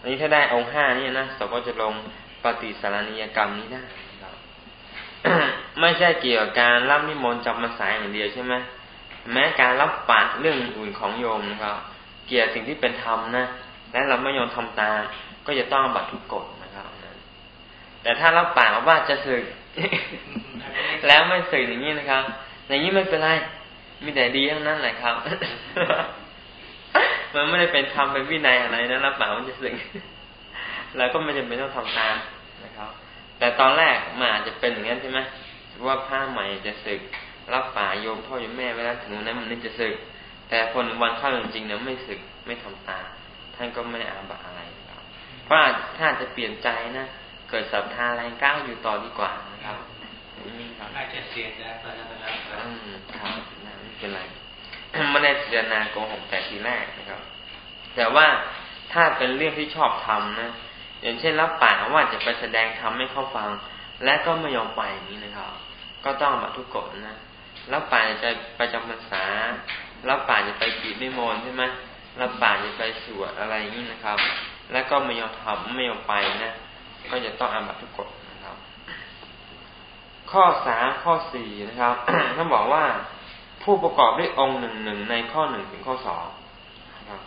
อันนี้ถ้าได้องค์ห้านี่นะเราก็จะลงปฏิสารณียกรรมนี้ได้ครับไม่ใช่เกี่ยวกับการรับนิมนต์จำมาสาอย่างเดียวใช่ไหมแม้การรับปากเรื่องอื่นของโยมนะครับ เกี่ยวสิ่งที่เป็นธรรมนะและเราไม่ยอมทำตามก็จะต้องบัตรทุกกฎน แต่ถ้ารับปากว่าจะสึก แล้วไม่สึกอย่างนี้นะครับ อย่างนี้ไม่เป็นไร มีแต่ดีทั้งนั้นแหละครับ มันไม่ได้เป็นทำเป็นวินัยอะไรนะรับปากมันจะสึกเราก็ไม่จำเป็นต้องทำตามนะครับ แต่ตอนแรกมันอาจจะเป็นอย่างนั้นใช่ไหมว่าผ้าใหม่จะสึก รับป่าโยมพ่อโยมแม่ไว้แล้วถึงนั้นมันนี่จะสึก แต่พอหนึ่งวันเข้าจริงๆเนี่ยไม่สึกไม่ทำตามท่านก็ไม่ได้อาบัตอะไรครับเพราะถ้าจะเปลี่ยนใจนะ เกิดศรัทธาแรงก้าวอยู่ต่อดีกว่านะครับนี่ครับอาจจะเสียใจตอนนั้นแล้วอืมครับไม่เป็นไรไม่ได้เจตนาโกหกแต่ทีแรกนะครับ แต่ว่าถ้าเป็นเรื่องที่ชอบทำนะอย่างเช่นรับปากว่าจะไปแสดงธรรมให้เขาฟัง และก็ไม่ยอมไปอย่างนี้นะครับ ก็ต้องมาทุกกฎนะรับปากจะไปจำพรรษารับปากจะไปกีดไม่มนใช่ไหมรับปากจะไปสวดอะไรอย่างนี้นะครับ แล้วก็ไม่ยอมทำไม่ยอมไปนะ ก็จะต้องอาบัตทุกกฎนะครับ ข้อสามข้อสี่นะครับท่านบอกว่าผู้ประกอบด้วยองค์หนึ่งหนึ่งในข้อหนึ่งถึงข้อสองนะครับ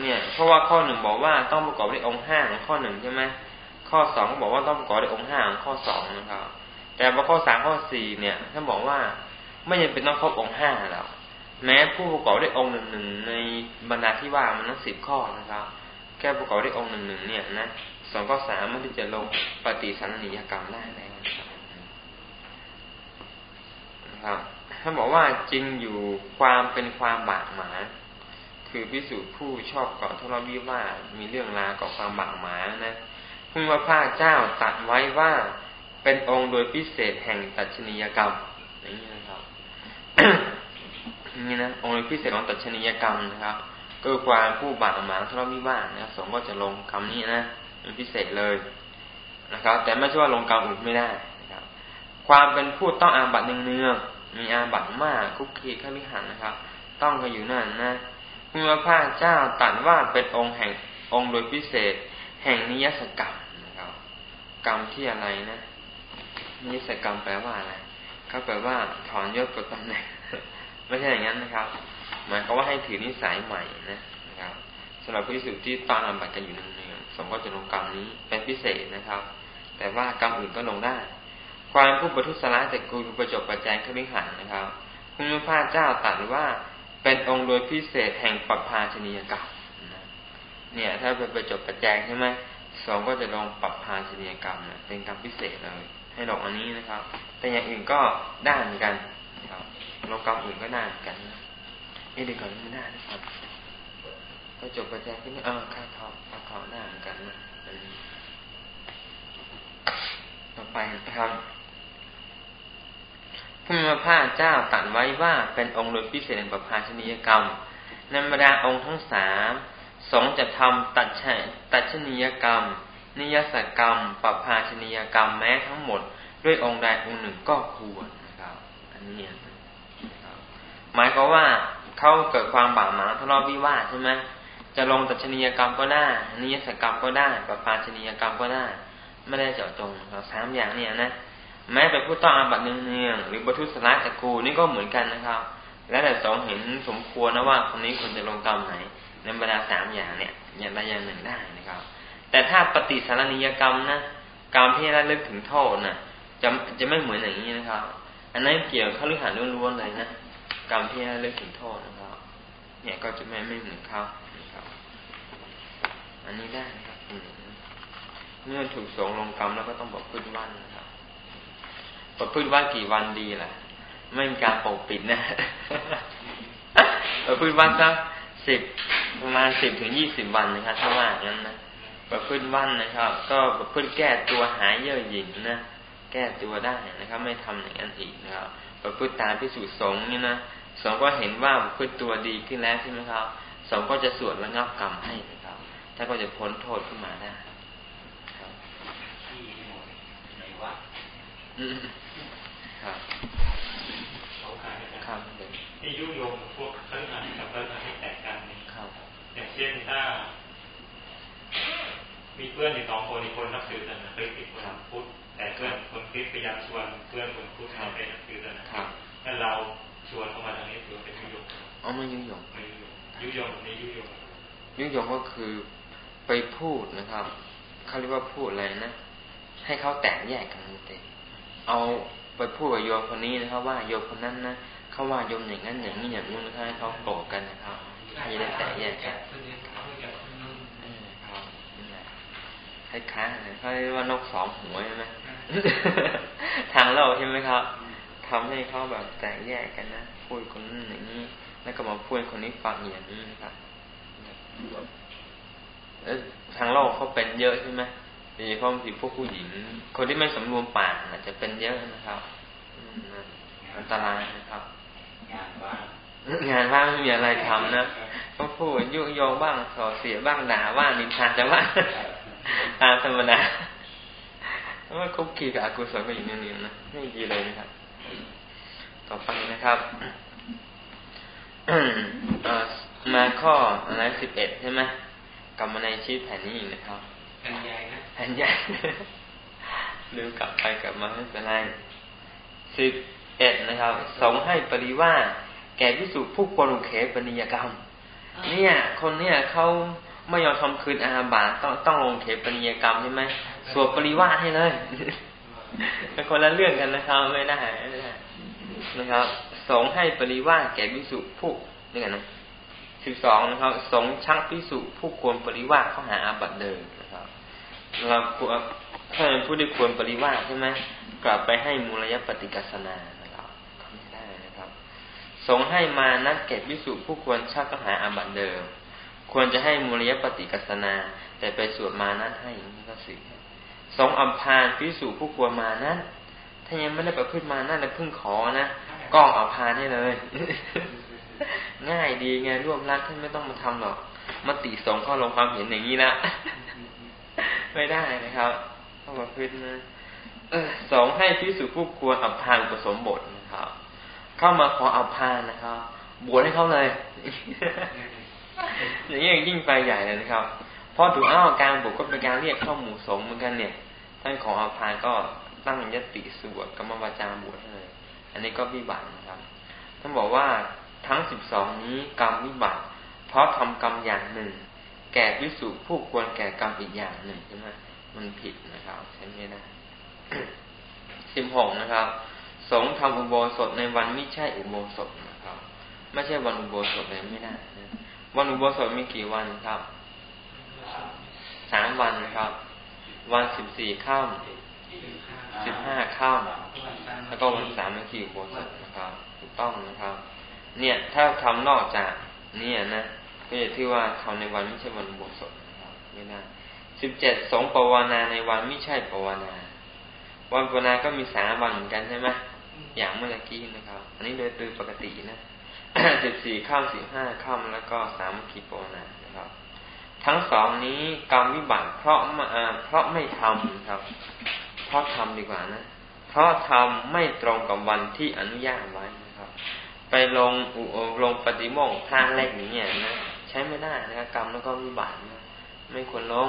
เนี่ย เพราะว่าข้อหนึ่งบอกว่าต้องประกอบด้วยองค์ห้าของข้อหนึ่งใช่ไหมข้อสองก็บอกว่าต้องประกอบด้วยองค์ห้าของข้อสองนะครับ แต่พอข้อสามข้อสี่เนี่ยท่านบอกว่าไม่ยังเป็นต้องครบองค์ห้าแล้วแม้ผู้ประกอบด้วยองค์หนึ่งหนึ่งในบรรดาที่ว่ามันทั้งสิบข้อนะครับ แค่ประกอบด้วยองค์หนึ่งหนึ่งเนี่ยนะ สองข้อสามมันที่จะลงปฏิสันนิยกรรมได้แล้วนะครับถ้าบอกว่าจริงอยู่ความเป็นความบาดหมางคือพิสูจน์ผู้ชอบเกาะทะเลาะวิวามีเรื่องราวเกาะความบาดหมางนะพระพระเจ้าตัดไว้ว่าเป็นองค์โดยพิเศษแห่งตัชนียกรรมอย่างนี้นะครับนี่นะองค์โดยพิเศษของตัชนียกรรมนะครับก็ความผู้บาดหมางทะเลาะวิวาทนะสงก็จะลงคำนี้นะ เป็นพิเศษเลยนะครับ แต่ไม่ใช่ว่าลงกรรมอื่นไม่ได้นะครับ ความเป็นผู้ต้องอาบัตเนืองๆมีอาบัตมากคุกคีข้ามิหันนะครับ ต้องกันอยู่นั่นนะเมื่อพระเจ้าตัดว่าเป็นองค์แห่งองค์โดยพิเศษ แห่งนิยสกรรมนะครับ กรรมที่อะไรนะนิยสกรรมแปลว่าอะไรก็แปลว่าถอนยศปลดตำแหน่งไม่ใช่อย่างนั้นนะครับ หมายความว่าให้ถือนิสัยใหม่นะนะครับสำหรับผู้สุที่ต้องอาบัตกันอยู่เนือง สมก็จะลงกรรมนี้เป็นพิเศษนะครับ แต่ว่ากรรมอื่นก็ลงได้ ความผู้ประทุษร้ายแต่กูประจบประแจงขมิหันนะครับคุณพระเจ้าตรัสว่าเป็นองค์โดยพิเศษแห่งปภาชนียกรรมเนี่ย ถ้าไปประจบประแจงใช่ไหมสองก็จะลงปรับพาชนียกรรมเนี่ยเป็นกรรมพิเศษเลยให้ลงอันนี้นะครับ แต่อย่างอื่นก็ได้เหมือนกันครับลงกรรมอื่นก็ได้เหมือนกันนะเอ๊ะดีก่อนไม่ได้นะครับ ประจบประแจงก็นี่เออค่าเขาค่าเขาได้เหมือนกันนะต่อไปนะครับพระมพาเจ้าตัดไว้ว่าเป็นองค์โดยพิเศษแห่งประพาชนียกรรมในบรรดาองค์ทั้งสามสงจะทำตัดชตัดชนียกรรม นิยสกรรมปภาชนียกรรมแม้ทั้งหมด ด้วยองค์ใดองค์หนึ่งก็ควรนะครับอันนี้หมายก็ว่าเขาเกิดความบาดหมางทะเลาะวิวาทใช่ไหม จะลงตัดชนียกรรมก็ได้นิยสกรรมก็ได้ปภาชนียกรรมก็ได้ ไม่ได้เจาะจงสามอย่างเนี่ยนะแม้เป็นผู้ต้องอาบัตเนืองๆหรือบรรทุสละตะกูนี่ก็เหมือนกันนะครับ แล้วแต่สองเห็นสมควรนะว่าคนนี้ควรจะลงกรรมไหนในบรรดาสามอย่างเนี่ยอย่างใดอย่างหนึ่งได้นะครับ แต่ถ้าปฏิสารนิยกรรมนะกรรมที่ระลึกถึงโทษนะจะจะไม่เหมือนอย่างนี้นะครับ อันนั้นเกี่ยวเขาฤหัสล้วนๆเลยนะกรรมที่ระลึกถึงโทษนะครับ เนี่ยก็จะไม่ไม่เหมือนเขา อันนี้ได้นะครับเมื่อถูกสงลงกรรมแล้วก็ต้องบอกพื้นวันนะครับประพฤติว่ากี่วันดีล่ะ ไม่มีการปกปิดนะประพฤติว่าสักสิบประมาณสิบถึงยี่สิบวันนะครับถ้าว่างนั้นนะประพฤติวันนะครับ ก็ประพฤติแก้ตัวหายเย่อหยิ่งนะแก้ตัวได้นะครับ ไม่ทำอย่างนั้นอีกนะครับประพฤติตามพิสูจน์สงนี่นะสงก็เห็นว่าประพฤติตัวดีขึ้นแล้วใช่ไหมครับสงก็จะสวดระงับกรรมให้ นะครับถ้าก็จะพ้นโทษขึ้นมาได้ครับครับครับที่ยุยงพวกเครื่องหันกับเครื่องหันให้แตกกันครับอย่างเช่นถ้า มีเพื่อนอยู่สองคนอีกคนนับถือศาสนาคริสต์อีกคนพุทธแต่เพื่อนคนคริสต์พยายามชวนเพื่อนคนพุทธให้ไปนับถือศาสนาคริสต์ถ้าเราชวนเข้ามาทางนี้ถือเป็นยุยงอ๋อไม่ยุยงไม่ยุยงยุยงนี้ยุยงยุยงก็คือ ไปพูดนะครับเขาเรียกว่าพูดอะไรนะให้เขาแตกแยกกันเต็มเอาไปพูดกับโยมคนนี้นะครับ ว่าโยมคนนั้นนะเขาว่าโยมอย่างนั้นอย่างนี้อย่างนู้นนะครับให้เขาโกรธกันนะครับให้ได้แตกแยกกันคล้ายๆเลยเขาเรียกว่านกสองหัวใช่ไหมทางเราใช่ไหมครับทำให้เขาแบบแตกแยกกันนะพูดคนนั้นอย่างนี้ แล้วก็มาพูดคนนี้ฟังอย่างนี้นะครับ ทางโลกเขาเป็นเยอะใช่ไหมโดยเฉพาะบางทีพวกผู้หญิง คนที่ไม่สำรวมปากอาจจะเป็นเยอะนะครับอันตรายนะครับ งานว่างงานว่างไม่มีอะไรทำนะก็พูดยุ่งโยงบ้างส่อเสียบ้างด่าว่านินทาจะว่าตามธรรมดาว่าคุกคีกับอกุศลก็อย่างนี้นะไม่ดีเลยนะครับ ต่อไปนะครับมาข้ออะไรสิบเอ็ดใช่ไหม กลับมาในชีวิตแผ่นนี้อีกนะครับแผ่นใหญ่นะแผ่นใหญ่ลืมกลับไปกลับมาไม่เป็นไรสิบเอ็ดนะครับสงให้ปริว่าแก่พิสุผู้ปรุเขปนิยกรรม เนี่ย คนเนี่ยเขาไม่ยอมทำคืนอาบาต้องต้องลงเขปนิยกรรมใช่ไหมสวดปริว่าให้เลยเป็นคนละเรื่องกันนะครับไม่ได้นะครับสงให้ปริว่าแก่พิสุผู้นี่กันนะ สิบสองนะครับ สงชักพิสุผู้ควรปริวาเข้าหาอาบัตเดิมนะครับเราถ้าเป็นผู้ที่ควรปริวาใช่ไหมกลับไปให้มูลยปฏิกัสนานะครับไม่ได้นะครับ สงให้มานัดเก็บวิสุผู้ควรชักก็หาอาบัตเดิม ควรจะให้มูลยปฏิกัสนา แต่ไปสวดมานัดให้อย่างนี้ก็สิสงอัมพานวิสุผู้ควรมานัดถ้ายังไม่ได้ประพฤติมานัดแล้วพึ่งขอนะก็อัมพานให้เลย ง่ายดีไงร่วมรักท่านไม่ต้องมาทำหรอกมติสงเข้าลงความเห็นอย่างนี้นะไม่ได้นะครับต้องประพฤตินะสองให้พิสุผู้ควรอัมพานผสมบทนะครับ เข้ามาขออัมพานนะครับบวชให้เขาเลย อย่างนี้ยิ่งไปใหญ่เลยนะครับเพราะถูกอ้าวการบวชก็เป็นการเรียกเข้าหมู่สงเหมือนกันเนี่ย ท่านของอัมพานก็ตั้งยติสวดกรรมวาจาบวชเลย อันนี้ก็วิบัตินะครับ ท่านบอกว่า ทั้งสิบสองนี้กรรมวิบัติ เพราะทำกรรมอย่างหนึ่ง แก่พิสุผู้ควรแก่กรรมอีกอย่างหนึ่งใช่ไหมมันผิดนะครับ ใช่ไม่ได้สิบหกนะครับ สงทำอุโบสถในวันไม่ใช่อุโบสถนะครับ ไม่ใช่วันอุโบสถเลยไม่ได้วันอุโบสถมีกี่วันครับสามวันนะครับ วันสิบสี่ข้ามสิบห้าข้ามแล้วก็วันสามวันที่อุโบสถนะครับ ถูกต้องนะครับ เนี่ย ถ้าทำนอกจากเนี่ยนะก็จะที่ว่าทำในวันไม่ใช่วันอุโบสถนะครับไม่ได้สิบเจ็ดสงปวานาในวันไม่ใช่ปวานา วันปวานาก็มีสามวันเหมือนกันใช่ไหมอย่างเมื่อกี้นะครับ อันนี้โดยตือปกตินะสิบสี่ข้ามสิบห้าข้ามแล้วก็สามขีปวานานะครับ ทั้งสองนี้กรรมวิบัติเพราะเพราะไม่ทำครับ เพราะทำดีกว่านะ เพราะทำไม่ตรงกับวันที่อนุญาตไว้ ไปลงอุลงปฏิโมกข์ทางแรกอย่างเงี้ยนะใช้ไม่ได้นะครับกรรมแล้วก็วิบัตินะไม่ควรลง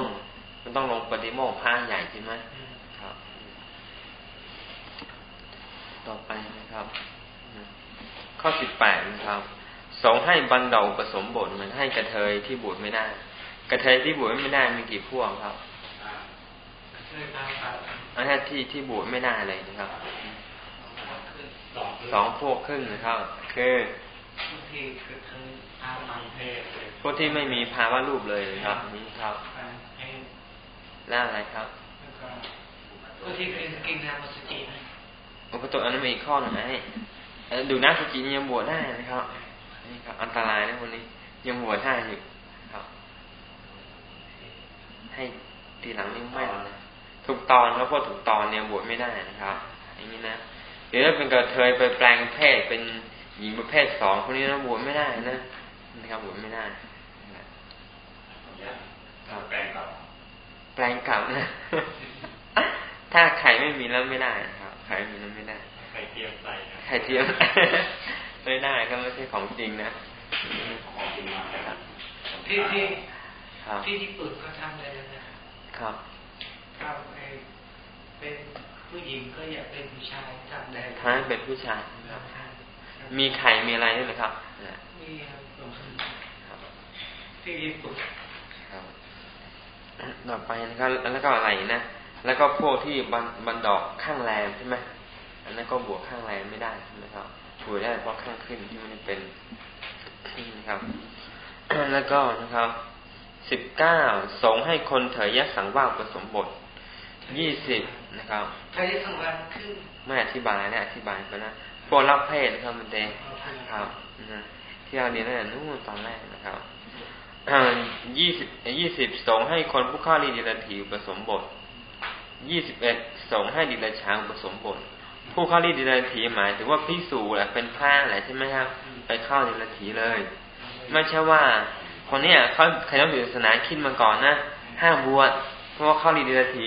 มันต้องลงปฏิโมกข์พางใหญ่ใช่ไหมครับ ต่อไปนะครับ ข้อสิบแปดนะครับสองให้บันเดาผสมบทมันให้กระเทยที่บวชไม่ได้ กระเทยที่บวชไม่ได้มีกี่พวกครับอันนี้ที่ที่บวชไม่ได้เลยนะครับสองพวกครึ่งนะครับ คือพวกที่ไม่มีภาวะรูปเลยนะครับนี่ครับล่าอะไรครับพวกที่เป็นกินน้ำมัสจินะอุปตุอันนั้นมีอีกข้อหนึ่งไงดูน้ำสจิยังบวชได้นะครับนี่ครับ อันตรายนะคนนี้ยังบวชได้อยู่ครับ ให้ทีหลังนี่ไม่นะถูกตอนแล้วพวกถูกตอนเนี่ยบวชไม่ได้นะครับ อย่างนี้นะหรือถ้าเป็นกระเทยไปแปลงเพศเป็น หญิงประเภทสองคนนี้นะบวชไม่ได้นะนะครับบวชไม่ได้แปลงกลับแปลงกลับนะ ถ้าไข่ไม่มีแล้วไม่ได้ครับไข่มีแล้วไม่ได้ไข่เทียมใส่ไข่เทียมไม่ได้ก็ไม่ใช่ของจริงนะที่ที่ที่ญี่ปุ่นก็ทำได้แล้วนะครับทำเป็นผู้หญิงก็อยากเป็นผู้ชายทำได้ท้าเป็นผู้ชาย มีไข่มีอะไรด้วยนะครับมีครับที่ญี่ปุ่นต่อไปนะครับแล้วก็อะไรนะแล้วก็พวกที่บันบันดอกข้างแรมใช่ไหมอันนั้นก็บวกข้างแรมไม่ได้ใช่ไหมครับบวกได้เพราะข้างขึ้นที่มันเป็นนะครับ แล้วก็นะครับสิบเก้าสงให้คนเถยยะสังวาผสมบทยี่สิบนะครับเถยยะสังวาคือไม่อธิบายนะอธิบายไปนะ พวกรับเพศนะครับมันเองครับนะที่เราเรียนตั้งแต่นู่นตอนแรกนะครับยี่สิบยี่สิบสงให้คนผู้ฆ่าลีดิลถีผสมบทยี่สิบเอ็ดสงให้ดิลช้างผสมบท ผู้ฆ่าลีดิลถีหมายถึงว่าพิสูจแหละเป็นผ้าแหละใช่ไหมครับไปเข้าดิลถีเลย ไม่ใช่ว่า คนเนี้ยเขาใครต้องอยู่ศาสนาคิดมาก่อนนะห้ามบวชเพราะว่าเข้าลีดิลถี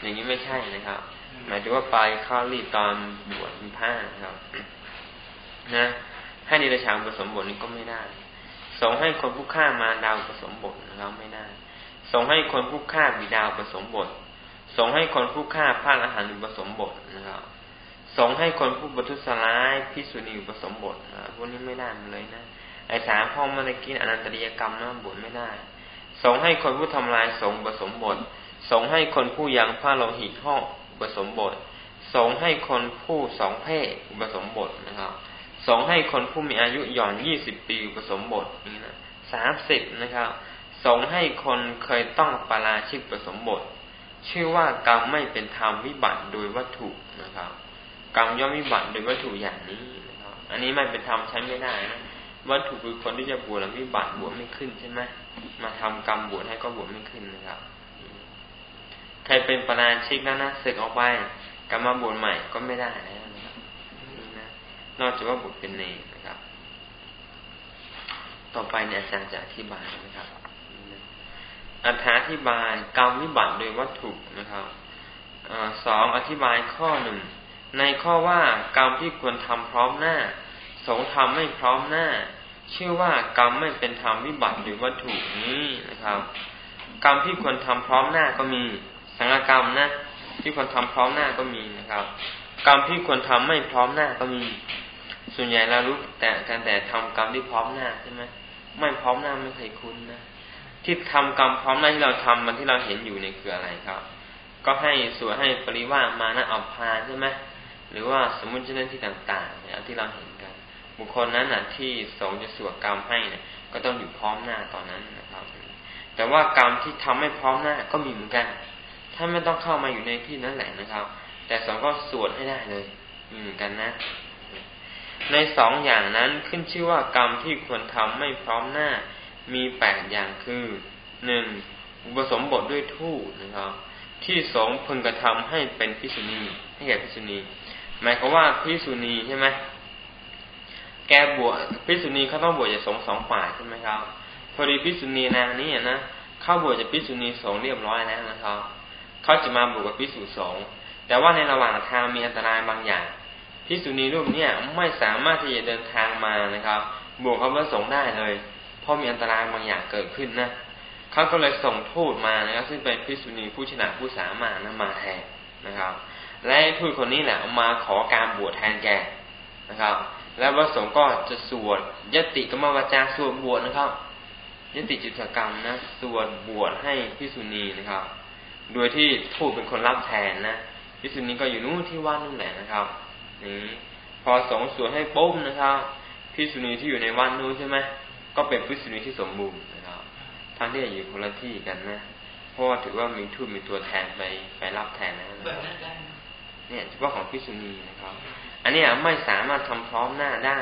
อย่างนี้ไม่ใช่นะครับ หมายถึงว่าไปเข้าลีตอนบวชเป็นผ้าครับ นะ ให้ดิลช้างผสมบทนี้ก็ไม่ได้ส่งให้คนผู้ฆ่ามาดาวผสมบทนะครับไม่ได้ส่งให้คนผู้ฆ่าบิดาผสมบทส่งให้คนผู้ฆ่าพระอรหันต์ผสมบทนะครับส่งให้คนผู้บรรทุสลายพิสุนีผสมบทนะพวกนี้ไม่ได้เลยนะไอ้สามพ่อมาตะกินอนันตริยกรรมนะบทไม่ได้ส่งให้คนผู้ทำลายสงผสมบทส่งให้คนผู้ยังผ้าโลหิตห่อ ผสมบท สงให้คนผู้สองเพศผสมบทนะครับสองให้คนผู้มีอายุหย่อนยี่สิบปีผสมบทนี่นะสามสิบนะครับสองให้คนเคยต้องปาราชิกผสมบท ชื่อว่ากรรมไม่เป็นธรรมวิบัติโดยวัตถุนะครับ กรรมย่อมวิบัติโดยวัตถุอย่างนี้นะครับ อันนี้ไม่เป็นธรรมใช้ไม่ได้นะวัตถุคือคนที่จะบวชแล้ววิบัติบวชไม่ขึ้นใช่ไหมมาทำกรรมบวชให้ก็บวชไม่ขึ้นนะครับ ใครเป็นปรานชิกแล้วนะศึกออกไปกลับมาบวชใหม่ก็ไม่ได้แล้วนะครับนอกจากว่าบวชเป็นเนรนะครับ ต่อไปเนี่ยอาจารย์จะอธิบายนะครับอธิบายกรรมวิบัติโดยวัตถุนะครับอสองอธิบายข้อหนึ่งในข้อว่ากรรมที่ควรทำพร้อมหน้า สงทำไม่พร้อมหน้า ชื่อว่ากรรมไม่เป็นธรรมวิบัติหรือวัตถุนี้นะครับ กรรมที่ควรทำพร้อมหน้าก็มี สังกรรมนะที่ควรทำพร้อมหน้าก็มีนะครับ กรรมที่ควรทำไม่พร้อมหน้าก็มี ส่วนใหญ่เรารู้แต่การแต่ทำกรรมที่พร้อมหน้าใช่ไหมไม่พร้อมหน้าไม่เคยคุ้นนะที่ทำกรรมพร้อมหน้าที่เราทำมันที่เราเห็นอยู่เนี่ยคืออะไรครับ ก็ให้สวดให้ปริว่ามานะอัปพาใช่ไหมหรือว่าสมมุติเจ้าหน้าที่ต่างๆเนี่ยที่เราเห็นกัน บุคคลนั้นน่ะที่สงจะสวดกรรมให้เนี่ยก็ต้องอยู่พร้อมหน้าตอนนั้นนะครับ แต่ว่ากรรมที่ทำไม่พร้อมหน้าก็มีเหมือนกัน ถ้าไม่ต้องเข้ามาอยู่ในที่นั้นแหละนะครับ แต่สองก็สวดให้ได้เลยมีเหมือนกันนะ ในสองอย่างนั้นขึ้นชื่อว่ากรรมที่ควรทำไม่พร้อมหน้า มีแปดอย่างคือหนึ่งอุปสมบทด้วยทูตนะครับ ที่สองพึงกระทำให้เป็นพิสุณีให้แก่พิสุณีหมายความว่าพิสุณีใช่ไหมแกบวชพิสุณีเขาต้องบวชจากสงสองฝ่ายใช่ไหมครับ พอดีพิสุณีนางนี้นะเข้าบวชจากพิสุณีสงเรียบร้อยแล้วนะครับ เขาจะมาบวชกับพิสุสงฆ์แต่ว่าในระหว่างทางมีอันตรายบางอย่างพิสุณีรูปเนี้ยไม่สามารถที่จะเดินทางมานะครับ บวชกับพระสงฆ์ได้เลย เพราะมีอันตรายบางอย่างเกิดขึ้นนะเขาก็เลยส่งทูตมานะครับ ซึ่งเป็นพิสุณีผู้ชนะผู้สามารถนะมาแทนนะครับ และทูตคนนี้แหละมาขอการบวชแทนแกนะครับ แล้วพระสงฆ์ก็จะสวดยติกรรมวจาสวดบวชนะครับยติจิตกรรมนะสวดบวชให้พิสุณีนะครับ โดยที่ทูตเป็นคนรับแทนนะพิสุณีก็อยู่นู่นที่ว่านนู่นแหละนะครับนี่พอสงสวดให้ปุ๊บนะครับพิสุณีที่อยู่ในวันนู้นใช่ไหมก็เป็นพิสุณีที่สมบูรณ์นะครับทั้งที่อยู่คนละที่กันนะเพราะว่าถือว่ามีทูตมีตัวแทนไปไปรับแทนนะเนี่ยเฉพาะของพิสุณีนะครับ อันนี้ไม่สามารถทำพร้อมหน้าได้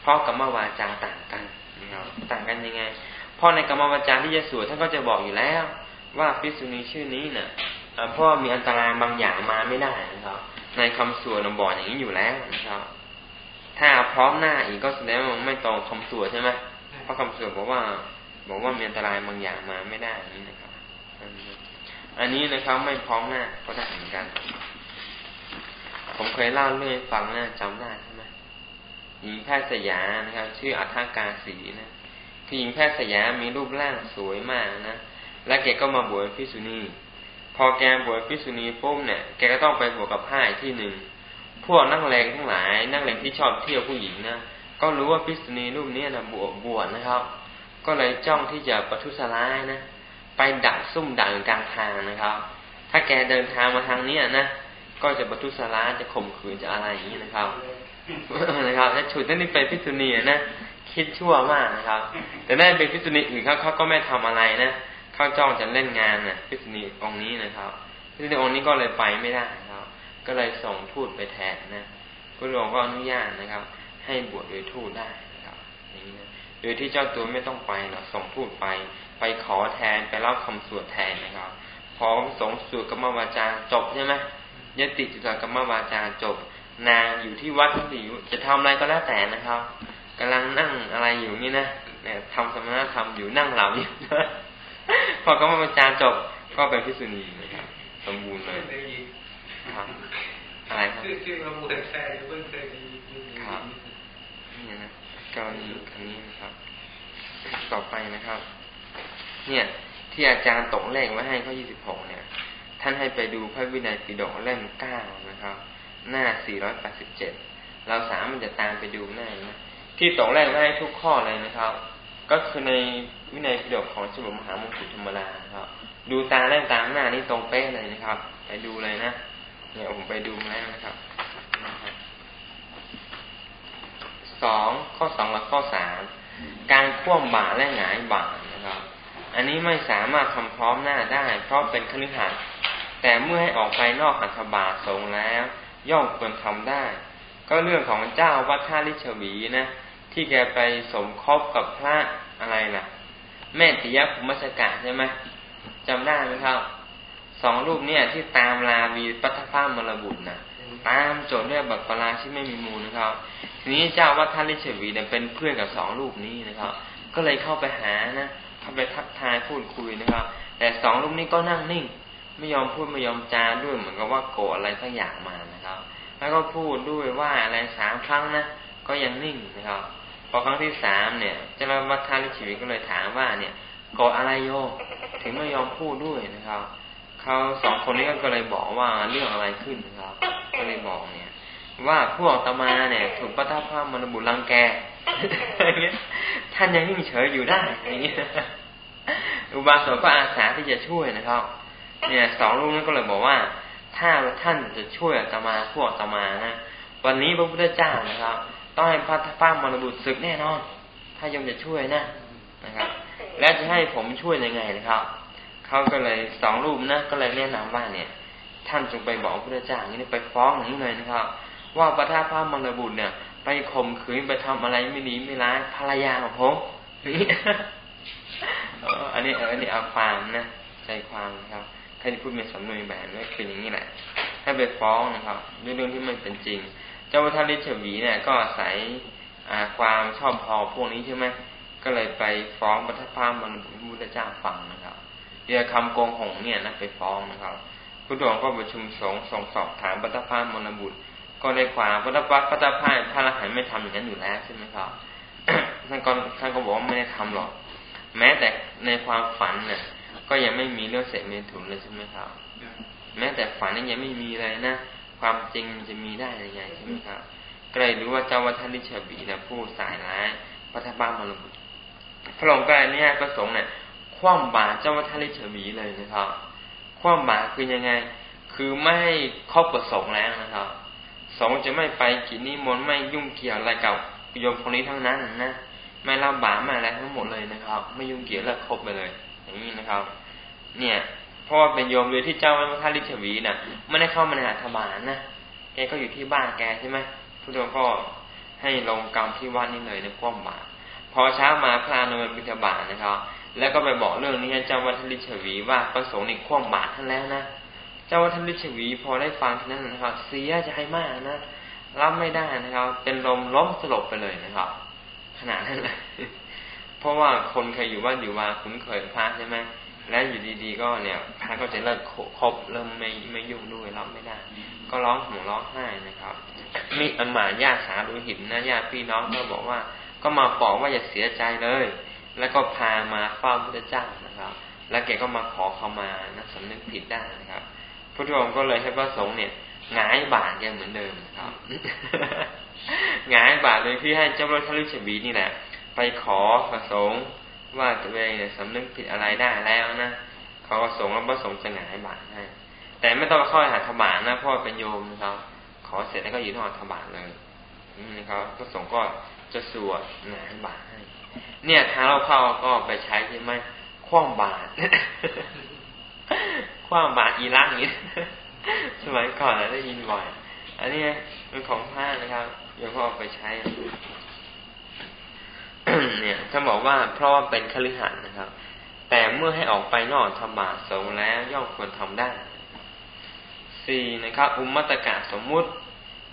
เพราะกรรมวาจาต่างกันนะครับต่างกันยังไงเพราะในกรรมวาจาที่จะสวดท่านก็จะบอกอยู่แล้ว ว่าพิสุณีชื่อนี้เนะ่ะเพราะมีอันตรายบางอย่างมาไม่ได้นะครับ ในคำสวดบอกอย่างนี้อยู่แล้วนะครับ ถ้าพร้อมหน้าอีกก็แสดงว่าไม่ตรงคำสวดใช่ไหมพระคำสวดบอกว่า บอกว่ามีอันตรายบางอย่างมาไม่ได้นี้นะครับ อันนี้นะครับไม่พร้อมหน้าก็ได้เหมือนกัน ผมเคยเล่าเรื่องฟังนะจำได้ใช่ไหมหญิงแพทย์สยานะครับ ชื่ออัธากาสีนะคือหญิงแพทย์สยามีรูปร่างสวยมากนะ และแกก็มาบวชพิสุนีพอแกบวชพิสุนีปุ๊บเนี่ยแกก็ต้องไปบวชกับผ้าที่หนึ่งพวกนักเลงทั้งหลายนักเลงที่ชอบเที่ยวผู้หญิงนะก็รู้ว่าพิษณีรูปนี้นะบวชบวชนะครับ ก็เลยจ้องที่จะประทุษร้ายนะไปดักซุ่มดักกลางทางนะครับ ถ้าแกเดินทางมาทางนี้นะก็จะประทุษร้ายจะข่มขืนจะอะไรอย่างนี้นะครับนะครับจะฉุดนั่นนี่เป็นพิษณีนะคิดชั่วมากนะครับ แต่นั่นเป็นพิษณีอื่นเขาเขาก็ไม่ทำอะไรนะ ข้าเจ้องจะเล่นงานนะพิษณีองค์นี้นะครับพิษณีองค์นี้ก็เลยไปไม่ได้ครับ ก็เลยส่งทูตไปแทนนะพระองค์ก็อนุญาตนะครับ ให้บวชโดยทูตได้นะครับอย่างนี้นะโดยที่เจ้าตัวไม่ต้องไปเราส่งทูตไป ไปขอแทนไปเล่าคำสวดแทนนะครับพอสงสวดกรรมวาจาจบใช่ไหมยติจุตกรรมวาจาจบ นางอยู่ที่วัดที่จะทำอะไรก็แล้วแต่นะครับกำลังนั่งอะไรอยู่นี่นะเนี่ยทำสมณธรรมอยู่นั่งหลับอยู่ พอกรรมวาจาจบก็เป็นพิสุณีนะครับสมบูรณ์เลยครับอะไรครับคือมาบวชแทนเพิ่งเคยมีครับนี่นะกรณีอันนี้นะครับ ต่อไปนะครับ เนี่ย ที่อาจารย์ตกเลขไว้ให้ข้อยี่สิบหกเนี่ย ท่านให้ไปดูพระวินัยปิฎกเล่มเก้านะครับ หน้าสี่ร้อยแปดสิบเจ็ดเราสามมันจะตามไปดูหน้านะที่ตกเลขไว้ให้ทุกข้อเลยนะครับ ก็คือในวินัยปิฎกของสมุมหามงกุฎธรรมดาครับ ดูตาแล่ตามหน้านี้ตรงเป๊ะเลยนะครับ ไปดูเลยนะเนี่ยผมไปดูมาแล้วนะครับสองข้อสองและข้อสามการคว่ำบาและหงายบานะครับ อันนี้ไม่สามารถทำพร้อมหน้าได้ เพราะเป็นคฤหัสถ์แต่เมื่อให้ออกไปนอกอัฐบาทสงแล้ว ย่อมควรทำได้ ก็เรื่องของเจ้าวัดท่าลิชวีนะ ที่แกไปสมคบกับพระอะไรล่ะ แม่ติยภูมิสกาใช่ไหมจำได้ไหมครับสองรูปเนี่ยที่ตามลาวีปัทภาพมรบุตรนะตามโจทย์ด้วยบัตรปราที่ไม่มีมูลนะครับ ทีนี้เจ้าวัดท่าลิชวีเนี่ยเป็นเพื่อนกับสองรูปนี้นะครับ ก็เลยเข้าไปหานะเข้าไปทักทายพูดคุยนะครับ แต่สองรูปนี้ก็นั่งนิ่ง ไม่ยอมพูดไม่ยอมจาด้วยเหมือนกับว่าโกรธอะไรสักอย่างมานะครับ แล้วก็พูดด้วยว่าอะไรสามครั้งนะก็ยังนิ่งนะครับ พอครั้งที่สามเนี่ยเจ้าวัดท่าลิชวีก็เลยถามว่าเนี่ยโกรธอะไรโยถึงไม่ยอมพูดด้วยนะครับเขาสองคนนี้ก็เลยบอกว่าเรื่องอะไรขึ้นนะครับ ก็เลยบอกเนี่ย ว่าพวกตมาเนี่ย ถูกปัทภาพระมรบุรังแกอย่างเงี้ยท่านยังนิ่งเฉยอยู่ได้อย่างเงี้ยอุบาสกก็อาสาที่จะช่วยนะครับ เนี่ยสองลูกนั้นก็เลยบอกว่า ถ้าท่านจะช่วยตมาพวกตมานะวันนี้พระพุทธเจ้านะครับ ต้องให้พัทภามรบุตรศึกแน่นอน ถ้ายมจะช่วยนะนะครับ แล้วจะให้ผมช่วยยังไงนะครับเขาก็เลยสองรูปนะก็เลยแนะนำว่าเนี่ย ท่านจงไปบอกพระเจ้าอย่างนี้ไปฟ้องอย่างนี้เลยนะครับ ว่าประทับพระมรบุตรเนี่ย ไปข่มขืนไปทำอะไรไม่ดีไม่ร้ายภรรยาของผมนี่อันนี้อันนี้เอาความนะใจความนะครับใครที่พูดเป็นสำนวนแบบนี้คืออย่างนี้แหละให้ไปฟ้องนะครับด้วยเรื่องที่มันเป็นจริง เจ้าวัฒนิชวีเนี่ยก็อาศัยความชอบพอพวกนี้ใช่ไหมก็เลยไปฟ้องพระทัพพามรบุรพุทธเจ้าฟังนะครับเรียคำโกงหงเนี่ยนะไปฟ้องนะครับผู้ดวงก็ประชุมสงฆ์ส่งสอบถามปัตภาพมรบุตร ก็ได้ความปัตภาพปัตภาพพระอรหันไม่ทำอย่างนั้นอยู่แล้วใช่ไหมครับท่านก็ท่านก็บอกว่าไม่ได้ทำหรอก แม้แต่ในความฝันเนี่ยก็ยังไม่มีเรื่องเสพเมถุนเลยใช่ไหมครับ แม้แต่ฝันนี่ยังไม่มีเลยนะ ความจริงมันจะมีได้ยังไงใช่ไหมครับก็เลยรู้ว่าเจ้าวัฒนิชบีนะผู้สายร้ายปัทภาพมรบุตรพระองค์ก็เนี่ยประสงค์เนี่ยคว่ำบาตรเจ้าวัฒนิชวีเลยนะครับคว่ำบาตรคือยังไง คือไม่ครอบประสงค์แล้วนะครับสงจะไม่ไปกินนิมนต์ไม่ยุ่งเกี่ยวอะไรกับโยมคนนี้ทั้งนั้นนะไม่รับบาปไม่อะไรทั้งหมดเลยนะครับ ไม่ยุ่งเกี่ยวเลิกคบไปเลย อย่างนี้นะครับ เนี่ย เพราะว่าเป็นโยมเลยที่เจ้าวัฒนิชวีนะ่ะไม่ได้เข้ามาในอัฐบาลนะแกก็อยู่ที่บ้านแกใช่ไหมผู้ดวงก็ให้ลงกรรมที่วัดนี่เลยในคว่ำบาตรพอเช้ามาพระนนท์บิณฑบาตนะครับ แล้วก็ไปบอกเรื่องนี้ให้เจ้าวัฒนิชวีว่าประสงค์ในข่วงบาทท่านแล้วนะเจ้าวัฒนิชวีพอได้ฟังทีนั้นนะครับ เสียใจมากนะรับไม่ได้นะครับ เป็นลมล้มสลบไปเลยนะครับ ขนาดนั้นเลยเพราะว่าคนเคยอยู่บ้านอยู่มาคุ้นเคยพระใช่ไหม แล้วอยู่ดีๆก็เนี่ยพระก็จะเลิกคบเริ่มไม่ไม่ยุ่งด้วยรับไม่ได้ ก็ร้องห่มร้องไห้นะครับ มีอมาญาติสาดูหินนะญาติพี่น้องก็บอกว่า ก็มาบอกว่าอย่าเสียใจเลย แล้วก็พามาเฝ้าพระเจ้านะครับ แล้วแกก็มาขอเขามานะสำนึกผิดได้นะครับพระองค์ก็เลยให้พระสงฆ์เนี่ยงายบาทยังเหมือนเดิมนะครับงายบาทเลยที่ให้เจ้าพระทลิชบีนี่แหละไปขอพระสงฆ์ ว่าตัวเองเนี่ยสำนึกผิดอะไรได้แล้วนะเขาก็สงแล้วพระสงฆ์จะงายบาทให้แต่ไม่ต้องเข้าหาธบาทนะพราะเป็นโยมนะครับขอเสร็จแล้วก็อยืนที่หัธบาทเลยนี่นะครับพระสงก็จะสวดงาบาทให้ เนี่ยทางเราเข้าก็ไปใช้ใช่ไหมคว้างบาทคว้างบาทอีรักนี้สมัยก่อนเราได้ยินบ่อย อันนี้เป็นของพระนะครับเดี๋ยวก็เอาไปใช้ เนี่ยถ้าบอกว่าเพราะว่าเป็นคฤหัสถ์นะครับ แต่เมื่อให้ออกไปนอกธรรมะสงแล้วย่อมควรทำได้สี่นะครับ อุมมัตกะสมมุติ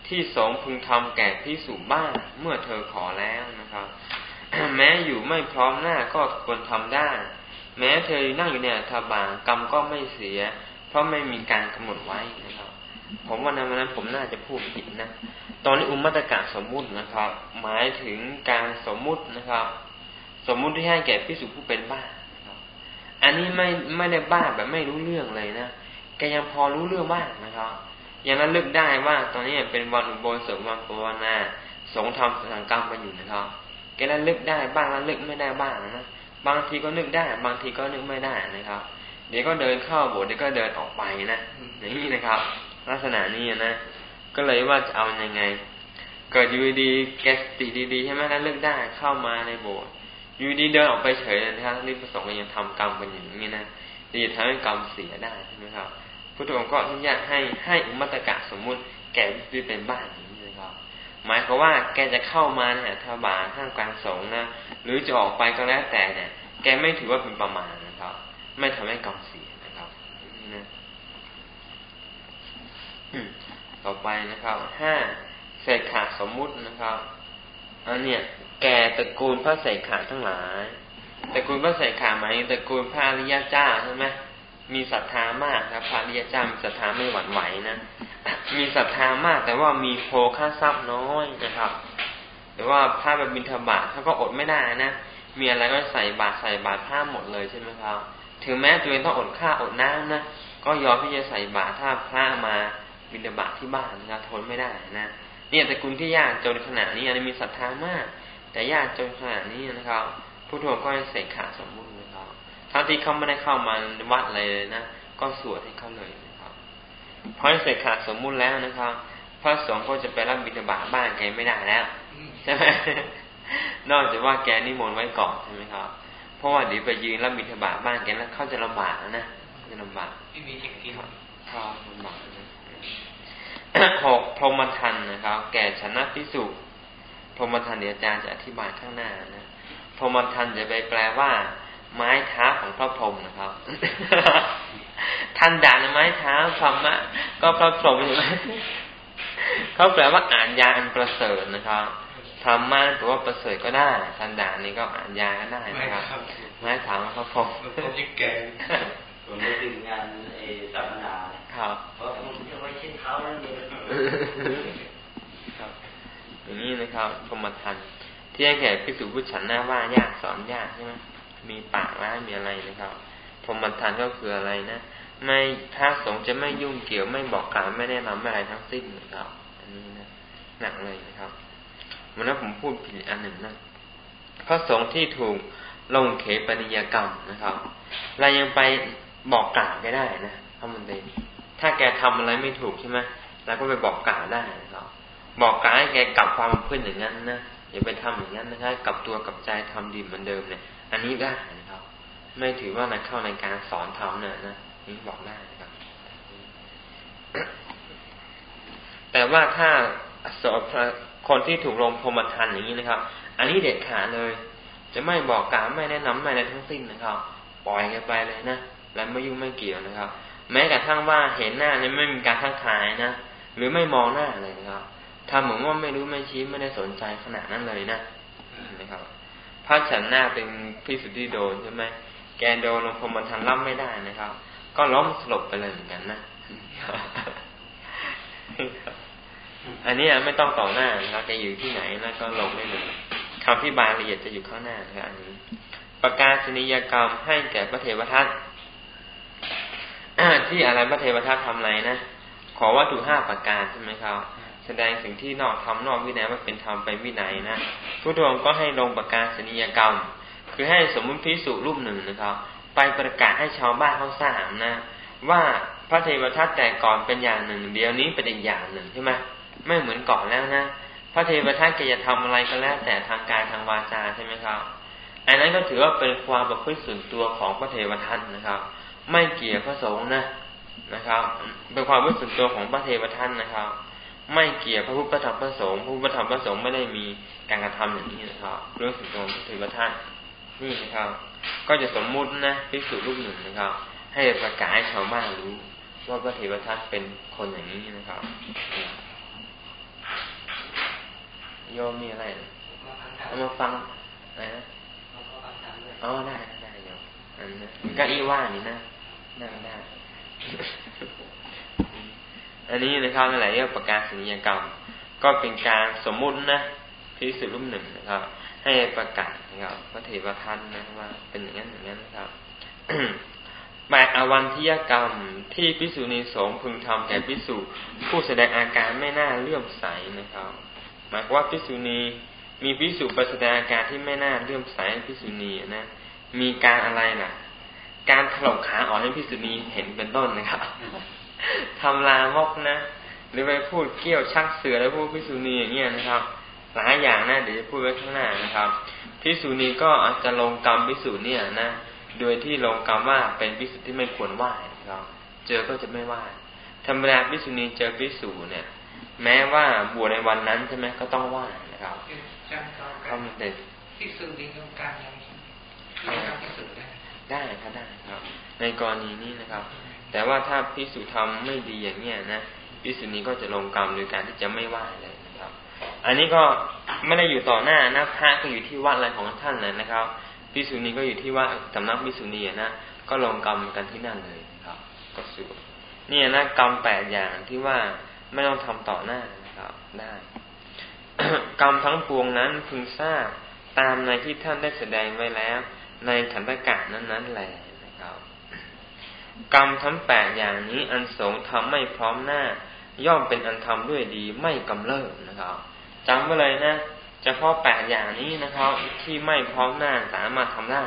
ที่สงพึงทำแก่พิสูบ้านเมื่อเธอขอแล้วนะครับ แม้อยู่ไม่พร้อมหน้าก็ควรทำได้ แม้เธอนั่งอยู่ในอัฐบางกรรมก็ไม่เสีย เพราะไม่มีการกำหนดไว้นะครับ ผมว่าในวันนั้นผมน่าจะพูดผิดนะ ตอนนี้อุมมัตกะสมมุตินะครับ หมายถึงการสมมุตินะครับ สมมุติที่ให้แก่พิสุผู้เป็นบ้าครับ อันนี้ไม่ไม่ได้บ้าแบบไม่รู้เรื่องเลยนะแกยังพอรู้เรื่องบ้างนะครับ ยังนั้นเลือกได้ว่าตอนนี้เป็นวันอุโบสถวันปวนาสงทำสังกรรมไปอยู่นะครับแกระลึกได้บ้างระลึกไม่ได้บ้างนะบางทีก็นึกได้ บางทีก็นึกไม่ได้นะครับ เดี๋ยวก็เดินเข้าโบสถ์เดี๋ยวก็เดินออกไปนะอย่างนี้นะครับ ลักษณะนี้นะ ก็เลยว่าจะเอาอยัางไง เกิดอยู่ดีแกสติดีๆใช่ไหมแล้วเลิกได้เข้ามาในโบสถ์อยู่ดีเดินออกไปเฉยนะครับนี่ประสงค์ยังทำกรรมเป็นอย่างนี้นะจะทำให้กรรมเสียได้ใช่ไหมครับพุทธองค์ก็อนุญาตให้ให้อุมัตกะสมมุติแก่ที่เป็นบ้านอย่างนี้นะครับ หมายความว่าแกจะเข้ามาเนี่ยทบาท่ามกลางสงนะหรือจะออกไปก็แล้วแต่เนี่ย แกไม่ถือว่าเป็นประมาณนะครับ ไม่ทำให้กรรมเสียนะครับนี่นะ ต่อไปนะครับห้าเศษขาสมมุตินะครับอันเนี้ยแก่ตระกูลพระเศษขาทั้งหลายตระกูลพระเศษขาหมายตระกูลพระอริยเจ้าใช่ไหมมีศรัทธามากครับพระอริยเจ้ามีศรัทธาไม่หวั่นไหวนะมีศรัทธามากแต่ว่ามีโภค่าทรัพย์น้อยนะครับหรือว่าผ้าแบบบินทบาทเขาก็อดไม่ได้นะมีอะไรก็ใส่บาตรใส่บาตรผ้าหมดเลยใช่ไหมครับ ถึงแม้ตัวเองต้องอดข้าอดน้ำนะก็ยอมที่จะใส่บาตรถ้าพระมา บินทบาทที่บ้านนะทนไม่ได้นะเนี่ยแต่คุณที่ยากจนขนาดนี้อันนี้มีศรัทธามาก แต่ยากจนขนาดนี้นะครับผู้ทวงก็ให้เสกขาสมมุตินะครับทั้งที่เขาไม่ได้เข้ามาวัดอะไรเลยนะก็สวดให้เขาเลยนะครับเพราะเสกขาสมมุติแล้วนะครับพระสงฆ์ก็จะไปรับบิณฑบาตบ้านแกไม่ได้แล้วใช่ไหมนอกจากว่าแกนิมนต์ไว้ก่อนใช่ไหมครับ เพราะว่าเดี๋ยวไปยืนรับบิณฑบาตบ้านแกแล้วเขาจะลำบากนะจะลำบากไม่มีจะกินครับลำบาก หกพรหมทันนะครับ แก่ชนะพิสุพรหมทันเดี๋ยวอาจารย์จะอธิบายข้างหน้านะพรหมทันจะไปแปลว่า ไม้เท้าของพระพรหมนะครับทันด่านไม้เท้าธรรมะก็พระพรหมใช่ไหมเขาแปลว่าอ่านยาอันประเสริฐนะครับธรรมะแปลว่าประเสริฐก็ได้ทันด่านนี้ก็อ่านยาก็ได้นะครับไม้เท้าของพระพรหมผมจะแก่ผมได้ถึงงานเอสัมมนา ครับเพราะผมจะไว้เช่นเท้าแล้วเดียวครับอย่างนี้นะครับพรหมทันที่ให้แก่พิสูจผู้ฉันหน้าว่ายากสอนยากใช่ไหมมีปากร้ายมีอะไรนะครับพรหมทันก็คืออะไรนะไม่พระสงฆ์จะไม่ยุ่งเกี่ยวไม่บอกกล่าวไม่แนะนำอะไรทั้งสิ้นนะครับ อันนี้นะหนักเลยนะครับวันนั้นผมพูดผิดอันหนึ่งนะพระสงฆ์ที่ถูกลงเขปนิยกรรมนะครับเรายังไปบอกกล่าวไม่ได้นะพระมันเด ถ้าแกทำอะไรไม่ถูกใช่ไหมเราก็ไปบอกกล่าวได้นะครับบอกกล่าวให้แกกลับความเพื่อนอย่างนั้นนะอย่าไปทำอย่างนั้นนะครับกลับตัวกลับใจทำดีเหมือนเดิมเนี่ย อันนี้ได้นะครับ ไม่ถือว่าเราเข้าในการสอนทำเนี่ยนะนี่บอกได้นะครับ แต่ว่าถ้าสอบคนที่ถูกลงพรมทันอย่างนี้นะครับ อันนี้เด็ดขาดเลย จะไม่บอกกล่าวไม่แนะนำไม่อะไรทั้งสิ้นนะครับ ปล่อยกันไปเลยนะแล้วไม่ยุ่งไม่เกี่ยวนะครับ แม้กระทั่งว่าเห็นหน้าเนี่ยไม่มีการทักทายนะหรือไม่มองหน้าเลยนะครับทำเหมือนว่าไม่รู้ไม่ชี้ไม่ได้สนใจขนาดนั้นเลยนะนะครับพระฉันหน้าเป็นพิสุทธิโดนใช่ไหมแกโดนลงพรมทันรับไม่ได้นะครับ ก็ล้มสลบไปเลยเหมือนกันนะอันนี้ไม่ต้องต่อหน้านะครับแกอยู่ที่ไหนนะก็ลงได้เลยคำพิบาลละเอียดจะอยู่ข้างหน้านะครับอันนี้ประกาศนียกรรมให้แก่พระเทวทัต ที่อะไรพระเทวทัตทำไรนะขอวัตถุห้าประการใช่ไหมครับ แสดงสิ่งที่นอกทำนอกวินัยว่าเป็นธรรมไปวินัยนะผู้ทวงก็ให้ลงประกาศนียกรรม คือให้สมมุติพิสุรูปหนึ่งนะครับ ไปประกาศให้ชาวบ้านเขาทราบนะ ว่าพระเทวทัตแต่ก่อนเป็นอย่างหนึ่ง เดี๋ยวนี้เป็นอีกอย่างหนึ่งใช่ไหมไม่เหมือนก่อนแล้วนะพระเทวทัตจะทำอะไรก็แล้ว แต่ทางกายทางวาจาใช่ไหมครับ อันนั้นก็ถือว่าเป็นความประพฤติส่วนตัวของพระเทวทัตนะครับ ไม่เกี่ยวพระสงฆ์นะนะครับ เป็นความประพฤติส่วนตัวของพระเทวทัตนะครับ ไม่เกี่ยวพระพุทธธรรมพระสงฆ์พระพุทธธรรมพระสงฆ์ไม่ได้มีการกระทำอย่างนี้นะครับเรื่องสิ่งของถือว่าท่านนี่นะครับ ก็จะสมมุตินะพิสูจรูปหนึ่งนะครับ ให้ประกาศให้ชาวบ้านรู้ว่าพระเทวทัตเป็นคนอย่างนี้นะครับ โยมมีอะไรเอามาฟังนะอ๋อได้ได้โยมอันนี้ก็อีว่านี่นะ นั่งได้อันนี้นะครับหลายเรื่องประกาศสัญญกรรม ก็เป็นการสมมุตินะพิสุรุ่มหนึ่งนะครับ ให้ประกาศนะครับพระเทวทัตนะว่าเป็นอย่างนั้นอย่างนั้นนะครับแปดอวันทิยกรรมที่พิสุนีสงพึงทำแก่พิสุผู้แสดงอาการไม่น่าเลื่อมใสนะครับ หมายว่าพิสุนีมีพิสุประแสดงอาการที่ไม่น่าเลื่อมใสพิสุนีนะมีการอะไรล่ะ การถลกขาออกให้พิสุนีเห็นเป็นต้นนะครับทำลามกนะ หรือไปพูดเกี่ยวชักเสือแล้วพูดพิสุนีอย่างเงี้ยนะครับ หลายอย่างนะเดี๋ยวจะพูดไว้ข้างหน้านะครับพิสุนีก็อาจจะลงกรรมพิสุเนี่ยนะโดยที่ลงกรรมว่าเป็นพิสุที่ไม่ควรไหว้นะครับเจอก็จะไม่ไหว้ธรรมดาพิสุนีเจอพิสุเนี่ย แม้ว่าบวชในวันนั้นใช่ไหมก็ต้องไหว้นะครับเพราะมันเป็นพิสูจน์ดีของการยังพิสูจน์ ได้ได้ครับได้ครับ ในกรณีนี้นะครับ แต่ว่าถ้าพิสูจน์ทำไม่ดีอย่างเนี้ยนะพิสูจน์นี้ก็จะลงกรรมโดยการที่จะไม่ไหว้เลยนะครับ อันนี้ก็ไม่ได้อยู่ต่อหน้านะพระก็อยู่ที่วัดอะไรของท่านเลยนะครับพิสูจน์นี้ก็อยู่ที่ว่าสำนักพิสูจน์นี้นะก็ลงกรรมกันที่นั่นเลยครับ ก็สวดนี่นะกรรมแปดอย่างที่ว่าไม่ต้องทำต่อหน้านะครับ ได้กรรมทั้งปวงนั้นพึงทราบตามในที่ท่านได้แสดงไว้แล้ว ในขันธกะนั้นนั้นแหละนะครับกรรมทั้งแปดอย่างนี้อันสงทำไม่พร้อมหน้า ย่อมเป็นอันทำด้วยดีไม่กำเริบนะครับจำไว้เลยนะเฉพาะแปดอย่างนี้นะครับ ที่ไม่พร้อมหน้าสามารถทำได้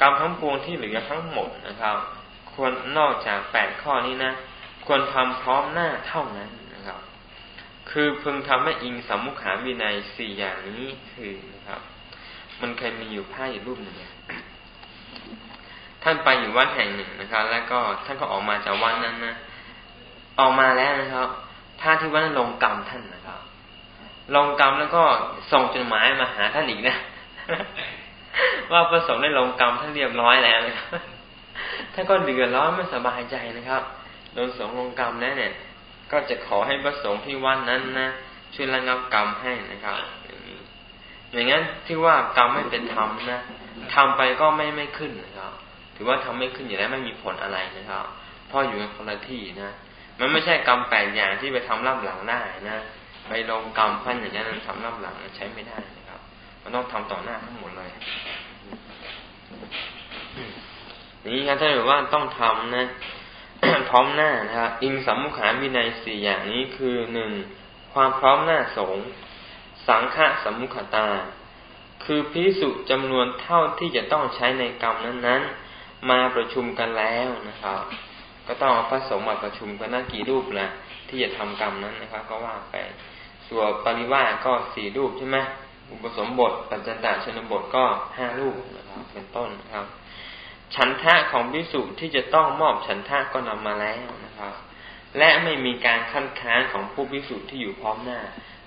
กรรมทั้งปวงที่เหลือทั้งหมดนะครับ ควรนอกจากแปดข้อนี้นะควรทำพร้อมหน้าเท่านั้นนะครับ คือพึงทำให้อิงสมมุขาวินัยสี่อย่างนี้คือนะครับ มันเคยมีอยู่ผ้าอยู่รูปหนึ่งนี้ ท่านไปอยู่วัดแห่งหนึ่งนะครับ แล้วก็ท่านก็ออกมาจากวัดนั้นนะออกมาแล้วนะครับพระที่วัดนั้นลงกรรมท่านนะครับลงกรรมแล้วก็ส่งจดหมายมาหาท่านอีกนะว่าประสงค์ได้ลงกรรมท่านเรียบร้อยแล้วนะครับท่านก็เดือดร้อนไม่สบายใจนะครับโดนสงลงกรรมแล้วเนี่ย ก็จะขอให้พระสงฆ์ที่วัดนั้นนะช่วยระงับกรรมให้นะครับ อย่างนี้อย่างนั้นที่ว่ากรรมไม่เป็นธรรมนะทำไปก็ไม่ไม่ขึ้นนะครับ ถือว่าทำไม่ขึ้นอย่างนั้นไม่มีผลอะไรนะครับเพราะอยู่ในคนละที่นะ มันไม่ใช่กรรมแปดอย่างที่ไปทำรับหลังได้นะไปลงกรรมพันอย่างนั้นทำรับหลังใช้ไม่ได้นะครับ มันต้องทำต่อหน้าทั้งหมดเลยนี่ครับถ้าเกิดว่าต้องทำนะพร้อมหน้านะครับอิงสัมมุขาวินัยสี่อย่างนี้คือหนึ่งความพร้อมหน้าสงสังฆะสัมมุขตา คือพิสุจำนวนเท่าที่จะต้องใช้ในกรรมนั้นๆ มาประชุมกันแล้วนะครับ ก็ต้องเอาพระสงฆ์มาประชุมกันนั่กี่รูปนะที่จะทำกรรมนั้นนะครับ ก็ว่าไปส่วนปริวาก็สี่รูปใช่ไหมอุปสมบทปัจจันตชนบทก็ห้ารูปนะครับเป็นต้นนะครับ ฉันทะของพิสุที่จะต้องมอบฉันทะก็นำมาแล้วนะครับ และไม่มีการคั้นค้านของผู้พิสุที่อยู่พร้อมหน้า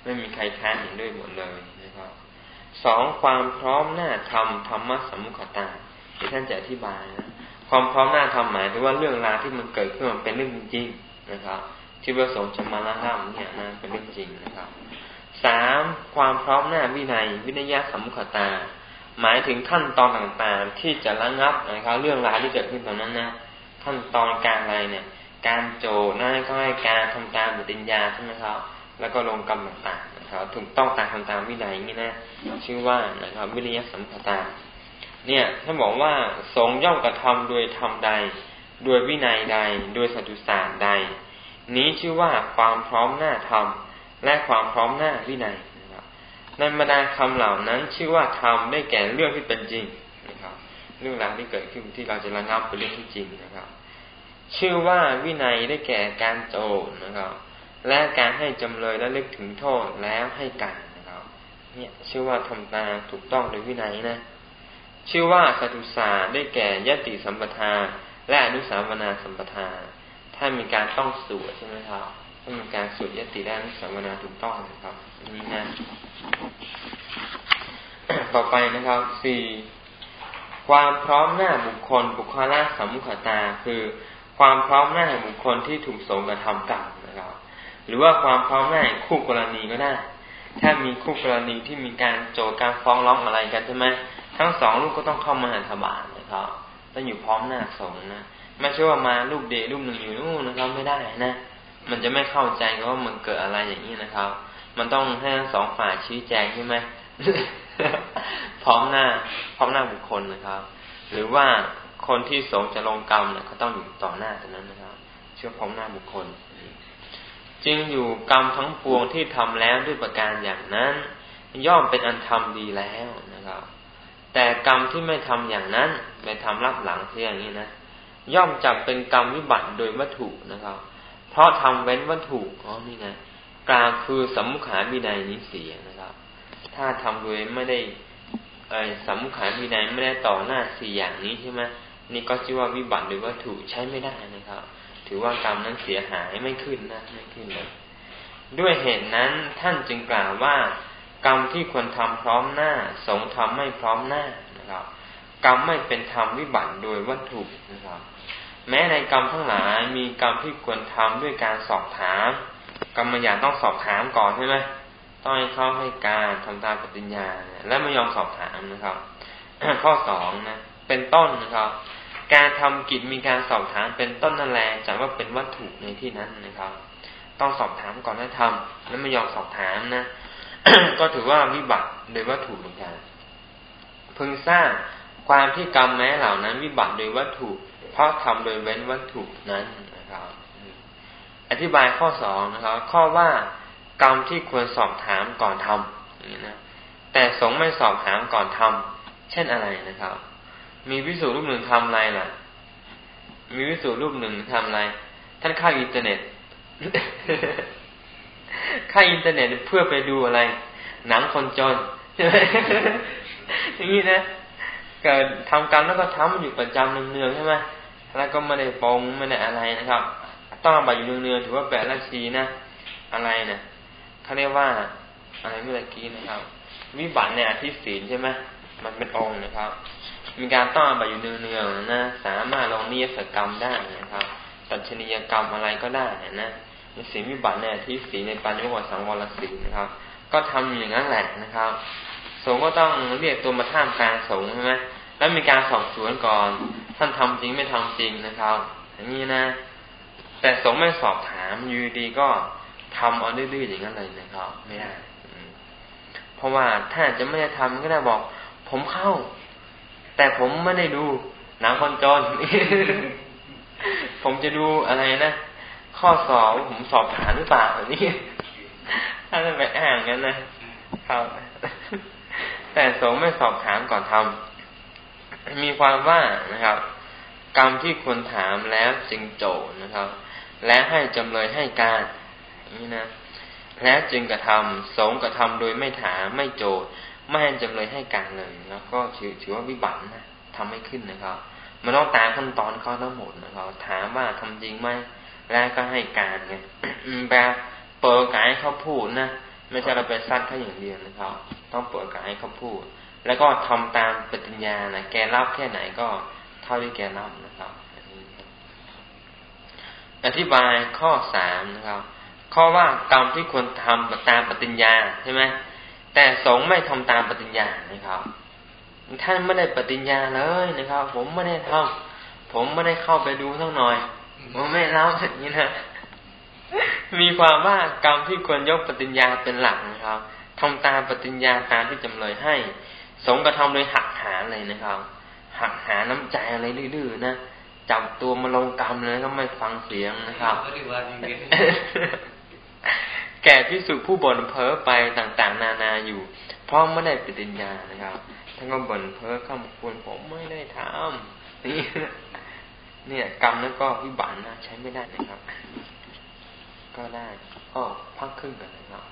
ไม่มีใครค้านเห็นด้วยหมดเลยนะครับสองความพร้อมหน้าทำธรรมะสมุขตา ที่ท่านจะอธิบายนะความพร้อมหน้าทำหมายถึงว่าเรื่องราวที่มันเกิดขึ้นมันเป็นเรื่องจริงนะครับ ที่ประสงค์จะมาละห้ามเนี่ยนะเป็นเรื่องจริงนะครับสามความพร้อมหน้าวินัย วินัยสัมุขตา หมายถึงขั้นตอนต่างๆ ที่จะระงับนะครับ เรื่องราวที่เกิดขึ้นตอนนั้นนะขั้นตอนการอะไรเนี่ย การโจนั่นก็ให้การทำการบุติญญาใช่ไหมครับ แล้วก็ลงกรรมต่างๆนะครับ ถูกต้องตามทำตามวินัยนี้นะชื่อว่านะครับวิริยสัมปตา เนี่ยถ้าบอกว่าสงย่อมกระทำโดยทำใด โดยวินัยใด โดยสัตุศาสตร์ใด นี้ชื่อว่าความพร้อมหน้าธรรมและความพร้อมหน้าวินัยนั้นบรรดาคำเหล่านั้นชื่อว่าธรรมได้แก่เรื่องที่เป็นจริงนะครับ เรื่องราวที่เกิดขึ้นที่เราจะระงับเป็นเรื่องที่จริงนะครับ ชื่อว่าวินัยได้แก่การโจนะครับ และการให้จำเลยและเลึกถึงโทษแล้วให้การนะครับ เนี่ยชื่อว่าทำตามถูกต้องโดยวินัยนะ ชื่อว่าสัตุสาได้แก่ยติสัมปทา และอนุสาวนาสัมปทา ถ้ามีการต้องสวดใช่ไหมครับถ้ามีการสวดยติและอนุสาวนาถูกต้องนะครับนี้นะ ต่อไปนะครับสี่ความพร้อมหน้าบุคคลบุคคลละสัมมุขตา คือความพร้อมหน้าบุคคลที่ถูกสงกระทำกรรมนะครับ หรือว่าความพร้อมหน้าคู่กรณีก็ได้ ถ้ามีคู่กรณีที่มีการโจทการฟ้องร้องอะไรกันใช่ไหม ทั้งสองลูกก็ต้องเข้ามาหันบาลนะครับต้องอยู่พร้อมหน้าสงนะไม่ใช่ว่ามาลูกเดลูกหนึ่งอยู่นู่นนะครับไม่ได้นะมันจะไม่เข้าใจว่ามันเกิดอะไรอย่างนี้นะครับ มันต้องให้ทั้งสองฝ่ายชี้แจงใช่ไหมพร้อมหน้า พร้อมหน้าบุคคลนะครับ หรือว่าคนที่สงจะลงกรรมเนี่ยเขาต้องอยู่ต่อหน้าตรงนั้นนะครับ เชื่อพร้อมหน้าบุคคลจึงอยู่กรรมทั้งปวงที่ทำแล้วด้วยประการอย่างนั้น ย่อมเป็นอันทำดีแล้วนะครับ แต่กรรมที่ไม่ทำอย่างนั้นไปทำรับหลังเสียอย่างนี้นะย่อมจับเป็นกรรมวิบัติโดยวัตถุนะครับ เพราะทำเว้นวัตถุอ๋อนี่ไงกลางคือสัมมุขาบินัยนี้เสียนะครับ ถ้าทำโดยไม่ได้สัมมุขาบินัยไม่ได้ต่อหน้าสี่อย่างนี้ใช่ไหมนี่ก็ชื่อว่าวิบัติหรือว่าถูกใช้ไม่ได้นะครับ ถือว่ากรรมนั้นเสียหายไม่ขึ้นนะไม่ขึ้นเลยด้วยเหตุนั้นท่านจึงกล่าวว่า กรรมที่ควรทำพร้อมหน้า สงทำไม่พร้อมหน้านะครับ กรรมไม่เป็นธรรมวิบัติโดยวัตถุนะครับ แม้ในกรรมทั้งหลายมีกรรมที่ควรทำด้วยการสอบถาม กรรมอย่างต้องสอบถามก่อนใช่ไหมต้องให้เขาให้การทำตามปฏิญญาและไม่ยอมสอบถามนะครับ ข้อสองนะเป็นต้นนะครับ การทำกิจมีการสอบถามเป็นต้นนั่นแหละจัดว่าเป็นวัตถุในที่นั้นนะครับ ต้องสอบถามก่อนให้ทำแล้วไม่ยอมสอบถามนะ ก็ถือว่าวิบัติโดยวัตถุเหมือนกันพึงทราบความที่กรรมแม้เหล่านั้น วิบัติโดยวัตถุ เพราะทำโดยเว้นวัตถุนั้นนะครับ อธิบายข้อสองนะครับ ข้อว่ากรรมที่ควรสอบถามก่อนทำอย่างนี้นะแต่สงไม่สอบถามก่อนทำเช่นอะไรนะครับ มีวิสุรูปหนึ่งทำอะไรล่ะ มีวิสุรูปหนึ่งทำอะไร ท่านเข้าอินเทอร์เน็ต เข้าอินเทอร์เน็ตเพื่อไปดูอะไร หนังคนจนใช่ไหมอย่างนี้นะกิดทำกรรมแล้วก็ทำอยู่ประจำเนืองๆใช่ไหมแล้วก็ไม่ได้ปองไม่ได้อะไรนะครับ ต้องอาบัตอยู่เนืองๆถือว่าแปดละชีนะ อะไรนะเขาเรียกว่าอะไรเมื่อกี้นะครับ วิบัติในอธิศีลใช่ไหมมันเป็นองค์นะครับ มีการต้องอาบัตอยู่เนืองๆนะ สามารถลงนิยสกรรมได้นะครับตัดชนียกรรมอะไรก็ได้นะ ศีลวิบัติในอธิศีลในปัญญวัสังวรศีลนะครับ ก็ทำอย่างนั้นแหละนะครับ สงก็ต้องเรียกตัวมาท่ามกลางสงใช่ไหมแล้วมีการสอบสวนก่อน ท่านทำจริงไม่ทำจริงนะครับ อย่างนี้นะ แต่สงไม่สอบถามอยู่ดีก็ทำเอาดื้อๆอย่างนั้นเลยนะครับ ไม่ได้เพราะว่าถ้าจะไม่ได้ทำก็ได้บอก ผมเข้า แต่ผมไม่ได้ดูหนังคนจนผมจะดูอะไรนะ ข้อสอบผมสอบผ่านหรือเปล่านี้ถ้าจะไปอ่านกันนะครับแต่สงไม่สอบถามก่อนทำมีความว่านะครับ กรรมที่ควรถามแล้วจึงโจนะครับ และให้จำเลยให้การนี่นะแล้วจึงกระทำสงกระทำโดยไม่ถามไม่โจทไม่ให้จำเลยให้การเลย แล้วก็ถือถือว่าวิบัตินะทำไม่ขึ้นนะครับมันต้องตามขั้นตอนเขาทั้งหมดนะครับ ถามว่าทำจริงไหม แล้วก็ให้การไงแบบเปิดกายเขาพูดนะไม่ใช่เราไปซัดเขาอย่างเดียวนะครับ ต้องเปิดกายให้เขาพูด แล้วก็ทำตามปฏิญญานะแกรับแค่ไหนก็เท่าที่แกรับนะครับอธิบายข้อสามนะครับ ข้อว่ากรรมที่ควรทำตามปฏิญญาใช่ไหมแต่สงไม่ทำตามปฏิญญานะครับท่านไม่ได้ปฏิญญาเลยนะครับ ผมไม่ได้ทำผมไม่ได้เข้าไปดูสักหน่อย ผมไม่เล่าอย่างนี้นะมีความว่ากรรมที่ควรยกปฏิญญาเป็นหลักนะครับทำตามปฏิญญาตามที่จำเลยให้ สงกระทำโดยหักหาเลยนะครับ หักหาน้ำใจอะไรดื้อๆนะจับตัวมาลงกรรมเลยก็ไม่ฟังเสียงนะครับ แก่ที่สุผู้บ่นเพ้อไปต่างๆ นานาอยู่ เพราะไม่ได้ปฏิญญานะครับท่านก็บ่นเพ้อข้ามควรผมไม่ได้ทำนี่ เนี่ยกรรมนั้นก็วิบัตินะใช้ไม่ได้นะครับ ก็ได้ก็พักครึ่งกันนะครับ